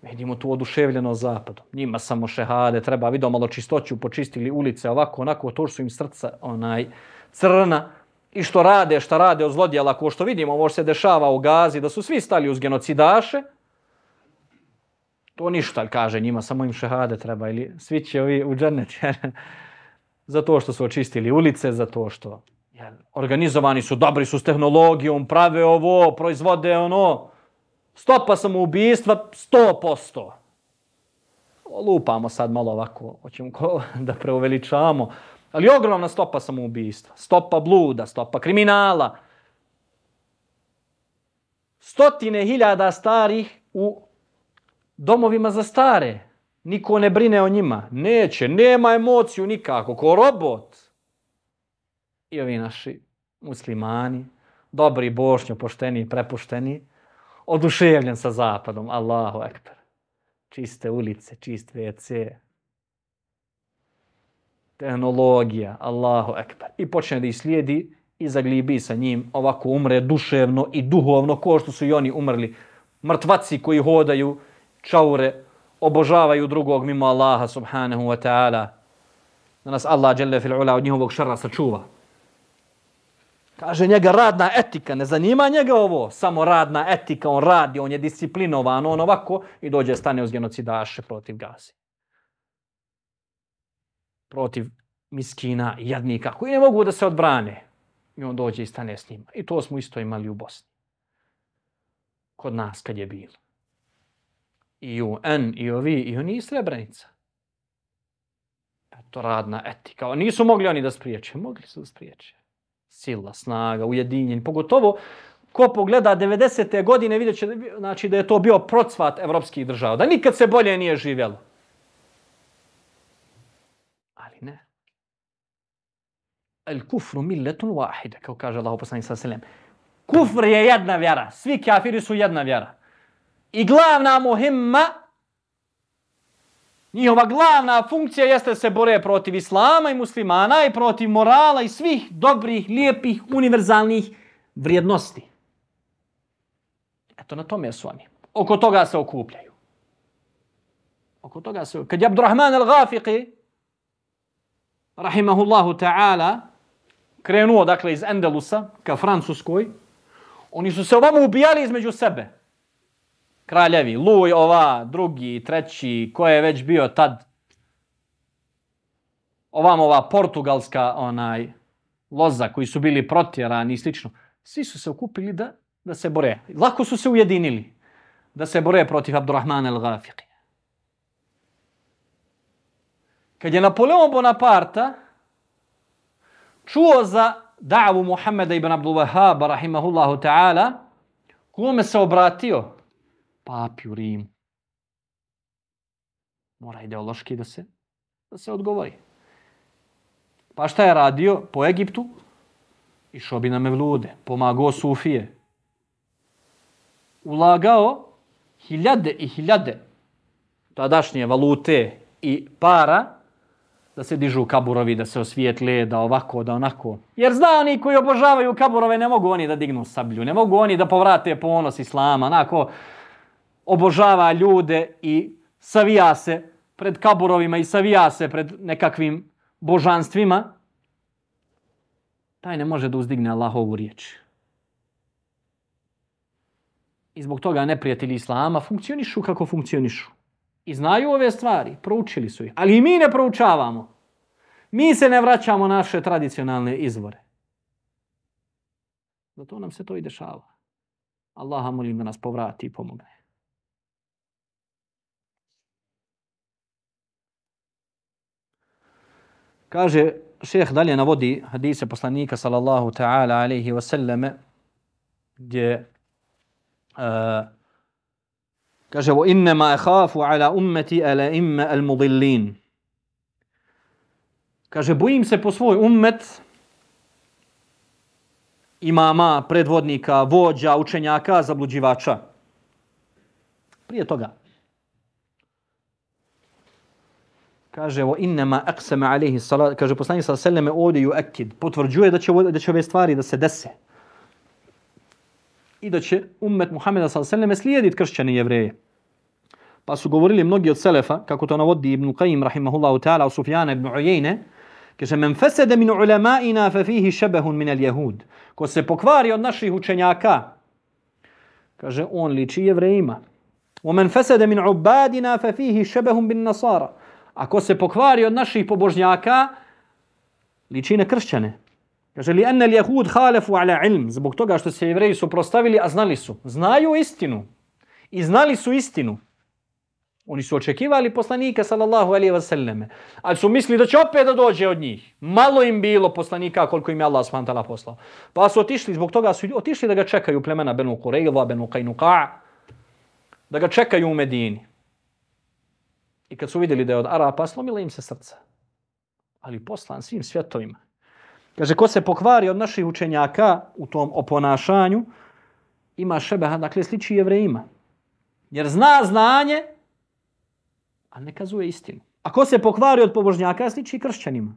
vidimo tu oduševljeno zapadom. Njima samo šehade, treba vidio malo čistoću, počistili ulice, ovako, onako, to su im srca onaj crna. I što rade, šta rade od zlodjela, ko što vidimo, ovo se dešava u Gazi, da su svi stali uz genocidaše, to ništa, kaže njima, samo im šehade treba, ili svi će ovi u džernet, zato što su očistili ulice, zato što jel, organizovani su, dobri su s tehnologijom, prave ovo, proizvode ono, stopa samoubistva 100%. lupamo sad malo ovako, hoćemo ko, da preuveličamo, ali ogromna stopa samoubistva, stopa bluda, stopa kriminala, stotine hiljada starih u domovima za stare. Niko ne brine o njima. Neće, nema emociju nikako, ko robot. I ovi naši muslimani, dobri, bošnjo, pošteni, prepušteni, oduševljen sa zapadom. Allahu ekber. Čiste ulice, čist WC. Tehnologija, Allahu ekber. I počne da ih slijedi i zaglibi sa njim, ovako umre duševno i duhovno, ko što su i oni umrli. Mrtvaci koji hodaju, čaure, obožavaju drugog mimo Allaha subhanahu wa ta'ala. Da nas Allah jelle fil ula od njihovog šara sačuva. Kaže njega radna etika, ne zanima njega ovo, samo radna etika, on radi, on je disciplinovan, on ovako i dođe stane uz genocidaše protiv gazi. Protiv miskina i jadnika koji ne mogu da se odbrane. I on dođe i stane s njima. I to smo isto imali u Bosni. Kod nas kad je bilo. I UN, i ovi, i oni iz Srebrenica. Eto radna etika. Nisu mogli oni da spriječe. Mogli su da spriječe. Sila, snaga, ujedinjenje. Pogotovo ko pogleda 90. godine vidjet će znači, da je to bio procvat evropskih država. Da nikad se bolje nije živjelo. Ali ne el kufru milletun wahida, kao kaže Allah poslanik sa selem. Kufr je jedna vjera. Svi kafiri su jedna vjera. I glavna muhimma, njihova glavna funkcija jeste da se bore protiv islama i muslimana i protiv morala i svih dobrih, lijepih, univerzalnih vrijednosti. Eto, na tome su oni. Oko toga se okupljaju. Oko toga se... Kad je Abdurrahman al-Ghafiqi, rahimahullahu ta'ala, krenuo dakle iz Endelusa ka Francuskoj, oni su se ovamo ubijali između sebe. Kraljevi, Luj, ova, drugi, treći, ko je već bio tad. Ovam ova portugalska onaj loza koji su bili protjerani i slično. Svi su se okupili da, da se bore. Lako su se ujedinili da se bore protiv Abdurrahmana el-Ghafiqi. Kad je Napoleon Bonaparte čuo za da'vu Muhammeda ibn Abdul Wahaba, rahimahullahu ta'ala, kome se obratio? Papi u Rimu. Mora ideološki da se, da se odgovori. Pa šta je radio po Egiptu? Išao bi na Mevlude, pomagao Sufije. Ulagao hiljade i hiljade tadašnje valute i para da se dižu kaburovi, da se osvijetle, da ovako, da onako. Jer zna oni koji obožavaju kaburove, ne mogu oni da dignu sablju, ne mogu oni da povrate ponos islama, onako obožava ljude i savija se pred kaburovima i savija se pred nekakvim božanstvima, taj ne može da uzdigne Allahovu riječ. I zbog toga neprijatelji Islama funkcionišu kako funkcionišu. I znaju ove stvari, proučili su ih. Ali i mi ne proučavamo. Mi se ne vraćamo naše tradicionalne izvore. Zato nam se to i dešava. Allaha molim da nas povrati i pomogne. Kaže, šeheh dalje navodi hadise poslanika sallallahu ta'ala alaihi wasallame gdje uh, Kaže, vo innema ehafu ala ummeti ala imme al mudillin. Kaže, bojim se po svoj ummet imama, predvodnika, vođa, učenjaka, zabluđivača. Prije toga. Kaže, vo innema aksama alihi salat. Kaže, poslanik sa seleme ovdje ju ekid. Potvrđuje da će, da će ove stvari da se dese i da će ummet Muhammeda s.a.v. slijediti kršćane jevreje. Pa su govorili mnogi od Selefa, kako to navodi Ibn Qayyim, rahimahullahu ta'ala, u Sufjana ibn Ujejne, kaže, men fesede min ulemaina fe fihi šebehun min el jehud. Ko se pokvari od naših učenjaka, kaže, on liči jevrejima. O men fesede min ubadina fe fihi šebehun bin nasara. Ako se pokvari od naših pobožnjaka, liči na kršćane. Kaže li enne jehud halefu ala ilm, zbog toga što se jevreji su prostavili, a znali su. Znaju istinu. I znali su istinu. Oni su očekivali poslanika sallallahu alaihi ve selleme, Ali su mislili da će opet da dođe od njih. Malo im bilo poslanika koliko im je Allah s.w.t. poslao. Pa su otišli, zbog toga su otišli da ga čekaju plemena Benu Kureyva, Benu Kajnuka, da ga čekaju u Medini. I kad su vidjeli da je od Arapa, slomila im se srca. Ali poslan svim svjetovima. Kaže, ko se pokvari od naših učenjaka u tom oponašanju, ima šebeha, dakle, sliči jevrejima. Jer zna znanje, a ne kazuje istinu. A ko se pokvari od pobožnjaka, sliči kršćanima.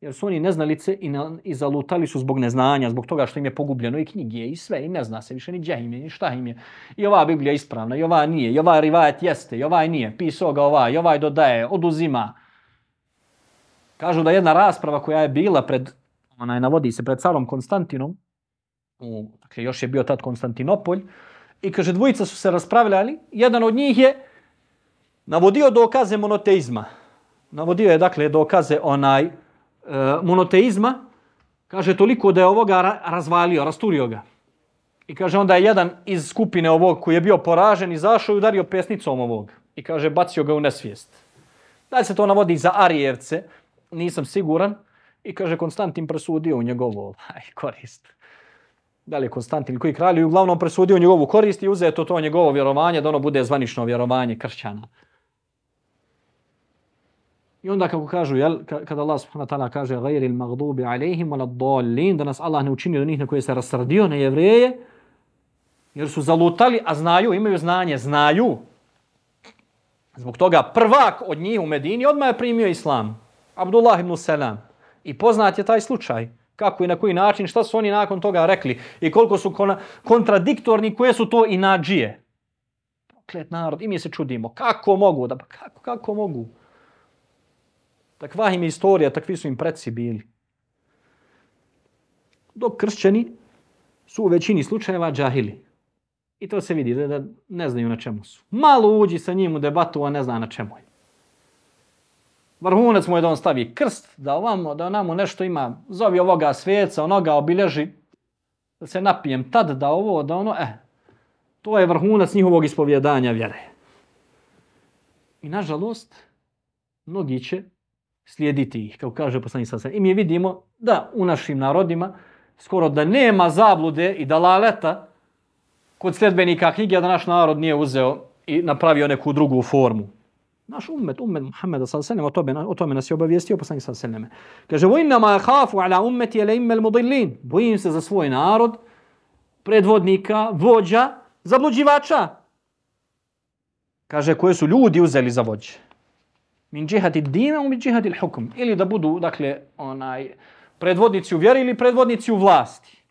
Jer su oni neznalice i, ne, i zalutali su zbog neznanja, zbog toga što im je pogubljeno i knjige i sve, i ne zna se više ni gdje im je, ni šta im je. I ova Biblija ispravna, i ova nije, i ova rivajet jeste, i ovaj nije, pisao ga ovaj, i ovaj dodaje, oduzima. Kažu da jedna rasprava koja je bila pred, onaj navodi se pred carom Konstantinom, u, dakle još je bio tad Konstantinopolj, i kaže dvojica su se raspravljali, jedan od njih je navodio dokaze monoteizma. Navodio je dakle dokaze onaj e, monoteizma, kaže toliko da je ovoga ra razvalio, rasturio ga. I kaže onda je jedan iz skupine ovog koji je bio poražen izašao i udario pesnicom ovog. I kaže bacio ga u nesvijest. Da li se to navodi za Arijevce, nisam siguran. I kaže Konstantin presudio u njegovu ovaj, korist. Da li je Konstantin koji kralj uglavnom presudio u njegovu korist i uzeo to, to njegovo vjerovanje da ono bude zvanično vjerovanje kršćana. I onda kako kažu, jel, kada Allah subhanahu wa ta'ala kaže غَيْرِ الْمَغْضُوبِ عَلَيْهِمْ alaihim wala da nas Allah ne učini do njih na koje se rasrdio na jevreje, jer su zalutali, a znaju, imaju znanje, znaju. Zbog toga prvak od njih u Medini odmah je primio islam. Abdullah ibn Salam. I poznat je taj slučaj. Kako i na koji način, šta su oni nakon toga rekli i koliko su kontradiktorni, koje su to i nađije. Proklet narod, i mi se čudimo. Kako mogu? Da, pa kako, kako mogu? Takva im je istorija, takvi su im preci bili. Dok kršćani su u većini slučajeva džahili. I to se vidi da, da ne znaju na čemu su. Malo uđi sa njim u debatu, a ne zna na čemu je. Vrhunac mu je da on stavi krst, da ovamo, da onamo nešto ima, zovi ovoga sveca, onoga obilježi, da se napijem tad, da ovo, da ono, eh, to je vrhunac njihovog ispovjedanja vjere. I nažalost, mnogi će slijediti ih, kao kaže poslanik sa I mi vidimo da u našim narodima skoro da nema zablude i da laleta kod sljedbenika knjige da naš narod nije uzeo i napravio neku drugu formu. Naš ummet, ummet Muhammeda sa sallam, o tome, o tome nas je obavijestio poslanik sa sallam. Kaže, vojim nama hafu ala ummeti ele immel mudillin. Bojim se za svoj narod, predvodnika, vođa, zabluđivača. Kaže, koje su ljudi uzeli za vođe min džihati dina u min džihati hukm. Ili da budu, dakle, onaj, predvodnici u vjeri ili predvodnici u vlasti.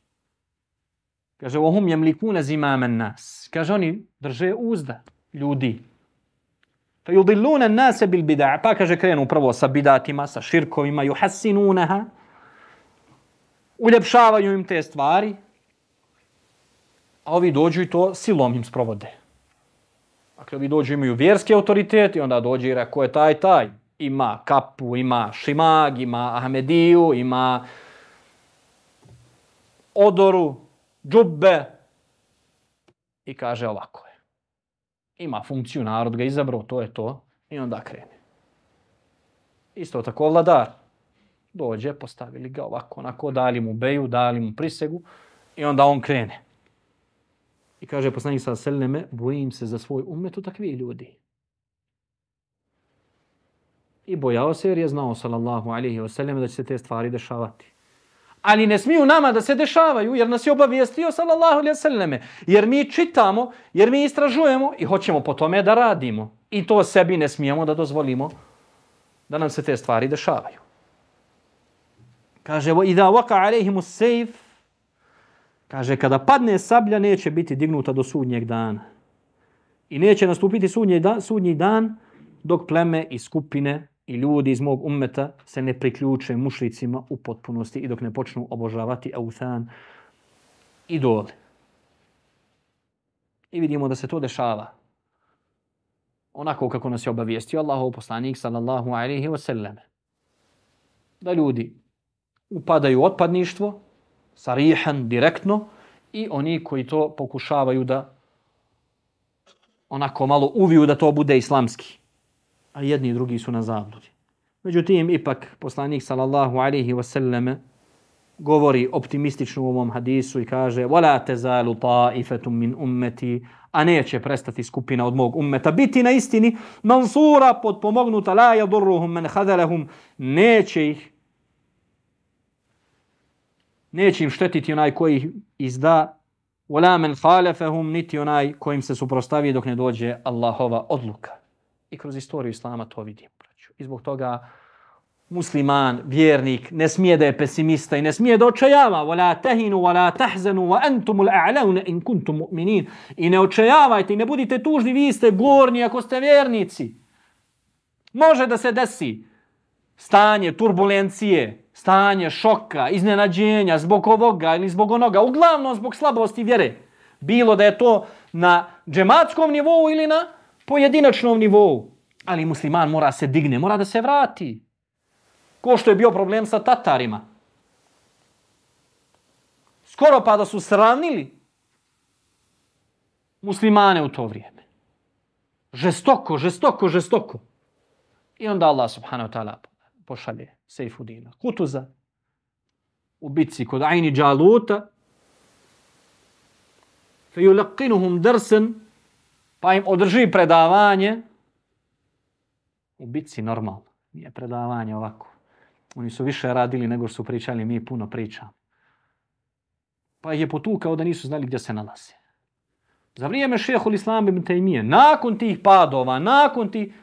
Kaže, ohum jem likune zimamen nas. Kaže, oni drže uzda ljudi. Fa yudilluna nase bil bida' pa kaže krenu prvo sa bidatima, sa širkovima, yuhassinunaha. Uljepšavaju im te stvari. A ovi dođu i to silom im sprovode. Dakle, vi dođu imaju vjerski autoritet i onda dođe i reko je taj, taj. Ima kapu, ima šimag, ima ahmediju, ima odoru, džubbe. I kaže ovako je. Ima funkciju, narod ga izabrao, to je to. I onda krene. Isto tako vladar. Dođe, postavili ga ovako, onako, dali mu beju, dali mu prisegu i onda on krene. I kaže poslanik sa seleme, bojim se za svoj umet u takvi ljudi. I bojao se jer je znao sallallahu alaihi wa sallam da će se te stvari dešavati. Ali ne smiju nama da se dešavaju jer nas je obavijestio sallallahu alejhi ve selleme Jer mi čitamo, jer mi istražujemo i hoćemo po tome da radimo. I to sebi ne smijemo da dozvolimo da nam se te stvari dešavaju. Kaže, i da waqa alaihimu sejf, Kaže, kada padne sablja, neće biti dignuta do sudnjeg dana. I neće nastupiti sudnji dan, sudnji dan dok pleme i skupine i ljudi iz mog ummeta se ne priključe mušlicima u potpunosti i dok ne počnu obožavati authan idoli. I vidimo da se to dešava. Onako kako nas je obavijestio Allahov poslanik sallallahu alaihi wa sallam. Da ljudi upadaju u otpadništvo, sarihan, direktno, i oni koji to pokušavaju da onako malo uviju da to bude islamski A jedni i drugi su na zabludi. Međutim, ipak poslanik sallallahu alaihi wasallam govori optimistično u ovom hadisu i kaže وَلَا تَزَالُ طَائِفَةٌ مِنْ أُمَّتِي a neće prestati skupina od mog ummeta biti na istini mansura podpomognuta la yadurruhum man khadalahum neće ih neće im štetiti onaj koji ih izda wala man khalafahum niti onaj kojim se suprostavi dok ne dođe Allahova odluka i kroz istoriju islama to vidimo braćo i zbog toga musliman, vjernik, ne smije da je pesimista i ne smije da očajava. وَلَا تَهِنُوا wala tahzanu, wa الْأَعْلَوْنَ a'laun in kuntum mu'minin. I ne očajavajte i ne budite tužni, vi ste gorni ako ste vjernici. Može da se desi stanje turbulencije, stanje šoka, iznenađenja zbog ovoga ili zbog onoga, uglavnom zbog slabosti vjere. Bilo da je to na džematskom nivou ili na pojedinačnom nivou. Ali musliman mora se digne, mora da se vrati. Ko što je bio problem sa Tatarima. Skoro pa da su sravnili muslimane u to vrijeme. Žestoko, žestoko, žestoko. I onda Allah subhanahu wa ta'ala pošalje Sejfudina. Kutuza u bitci kod Ajni Đaluta Fe yulaqinuhum drsen pa im održi predavanje u bitci normalno. Nije predavanje ovako. Oni su više radili nego su pričali, mi puno pričamo. Pa je potukao da nisu znali gdje se nalaze. Za vrijeme šehu Islam ibn Taymiye, nakon tih padova, nakon tih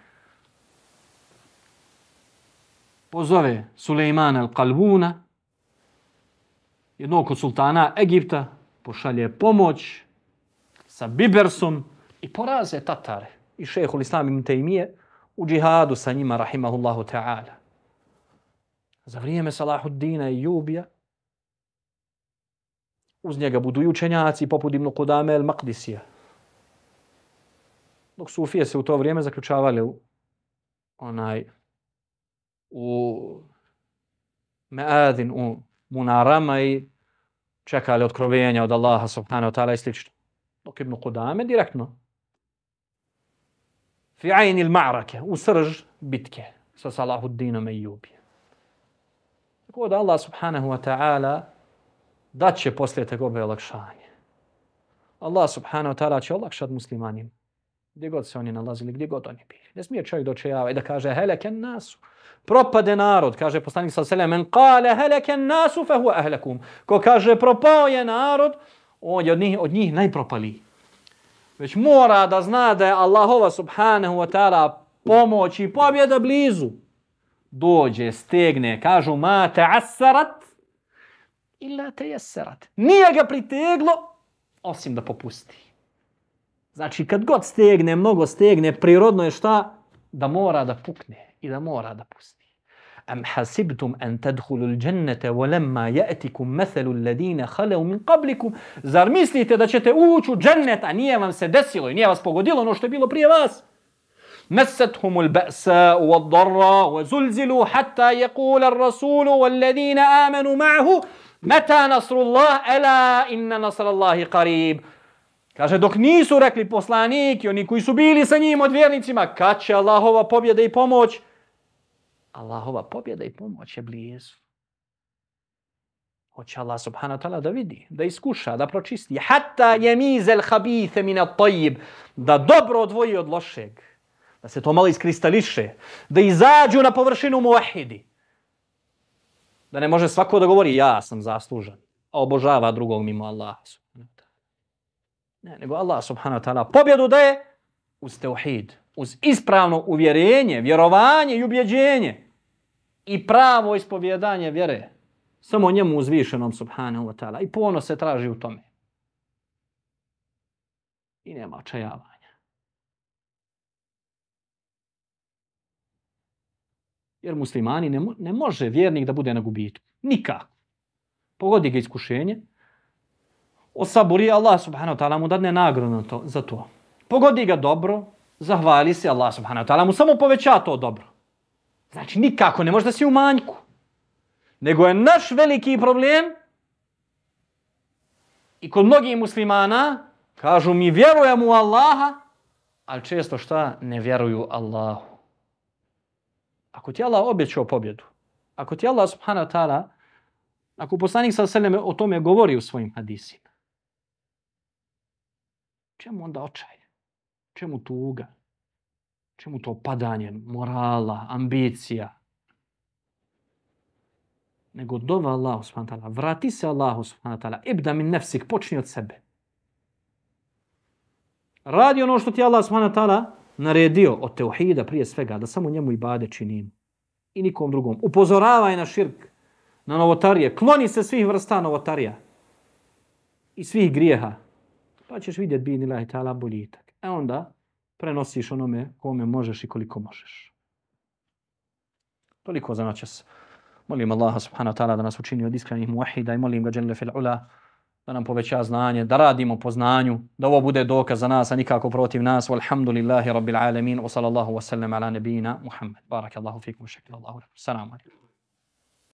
pozove Sulejmana al-Qalbuna, jednog od sultana Egipta, pošalje pomoć sa Bibersom i poraze Tatare i šehu Islam ibn Taymiye u džihadu sa njima, rahimahullahu ta'ala za vrijeme Salahuddina i Jubija, uz njega budu i učenjaci poput Ibn Qudame el Maqdisija. Dok Sufije se u to vrijeme zaključavali u onaj u Meadin, u Munarama i čekali otkrovenja od Allaha subhanahu wa ta'ala i slično. Dok Ibn Qudame direktno fi ajni il ma'rake, u srž bitke sa Salahuddinom i Tako da Allah subhanahu wa ta'ala daće poslije tegobe olakšanje. Allah subhanahu wa ta'ala će olakšati muslimanima. Gdje god se oni nalazili, gdje god oni bili. Ne smije čovjek dočejava i da kaže heleken nasu. Propade narod, kaže poslanik sa selem, en kale heleken nasu fe huwa ahlekum. Ko kaže propao je narod, on je od njih, od njih najpropali. Već mora da zna da je Allahova subhanahu wa ta'ala pomoć i pobjeda blizu dođe, stegne, kažu ma te asarat illa te jesarat. Nije ga priteglo, osim da popusti. Znači, kad god stegne, mnogo stegne, prirodno je šta? Da mora da pukne i da mora da pusti. Am hasibtum an tadkhulu al-jannata wa lamma ya'tikum mathalu alladhina khalu min qablikum zar mislite da ćete ući u džennet a nije vam se desilo i nije vas pogodilo ono što je bilo prije vas مستهم البأساء والضراء وزلزلوا حتى يقول الرسول والذين آمنوا معه متى نصر الله ألا إن نصر الله قريب Kaže, dok nisu rekli poslaniki, oni koji su bili sa njim od vjernicima, kad će Allahova pobjeda i pomoć? Allahova pobjeda i pomoć je blizu. Hoće Allah subhanahu wa ta'ala da vidi, da iskuša, da pročisti. Hatta jemizel habithe mina tajib, da dobro odvoji od lošeg da se to malo iskristališe, da izađu na površinu muahidi. Da ne može svako da govori ja sam zaslužan, a obožava drugog mimo Allaha. Ne, nego Allah subhanahu wa ta'ala pobjedu daje uz teuhid, uz ispravno uvjerenje, vjerovanje i ubjeđenje i pravo ispovjedanje vjere. Samo njemu uzvišenom subhanahu wa ta'ala. I ponos se traži u tome. I nema očajavanja. Jer muslimani ne, mo ne može vjernik da bude na gubitku. Nikako. Pogodi ga iskušenje. Osaburi Allah subhanahu wa ta'ala mu dadne nagradu to, za to. Pogodi ga dobro. Zahvali se Allah subhanahu wa ta'ala mu samo poveća to dobro. Znači nikako ne može da si u manjku. Nego je naš veliki problem i kod mnogih muslimana kažu mi vjerujemo u Allaha ali često šta? Ne vjeruju Allahu. Ako ti Allah obećao pobjedu, ako ti Allah subhanahu wa ta'ala, ako poslanik sa seleme o tome govori u svojim hadisima, čemu onda očaj? Čemu tuga? Čemu to padanje morala, ambicija? Nego dova Allahu subhanahu wa ta'ala. Vrati se Allahu subhanahu wa ta'ala. Ibda min nefsik, počni od sebe. Radi ono što ti Allah subhanahu wa ta'ala naredio od teuhida prije svega, da samo njemu ibade činim. I nikom drugom. Upozoravaj na širk, na novotarije. Kloni se svih vrsta novotarija. I svih grijeha. Pa ćeš vidjeti bin ilahi ta'ala boljitak. E onda prenosiš onome kome možeš i koliko možeš. Toliko za noćas. Molim Allaha subhanahu wa ta'ala da nas učini od iskrenih muahida i molim ga dželle fil ula da nam poveća znanje, da radimo po znanju, da ovo bude dokaz za nas, a nikako protiv nas. Walhamdulillahi rabbil alamin. Wa sallallahu wa sallam ala nabina Muhammad. Barakallahu fikum. Šekil Allahu. Salamu alaikum.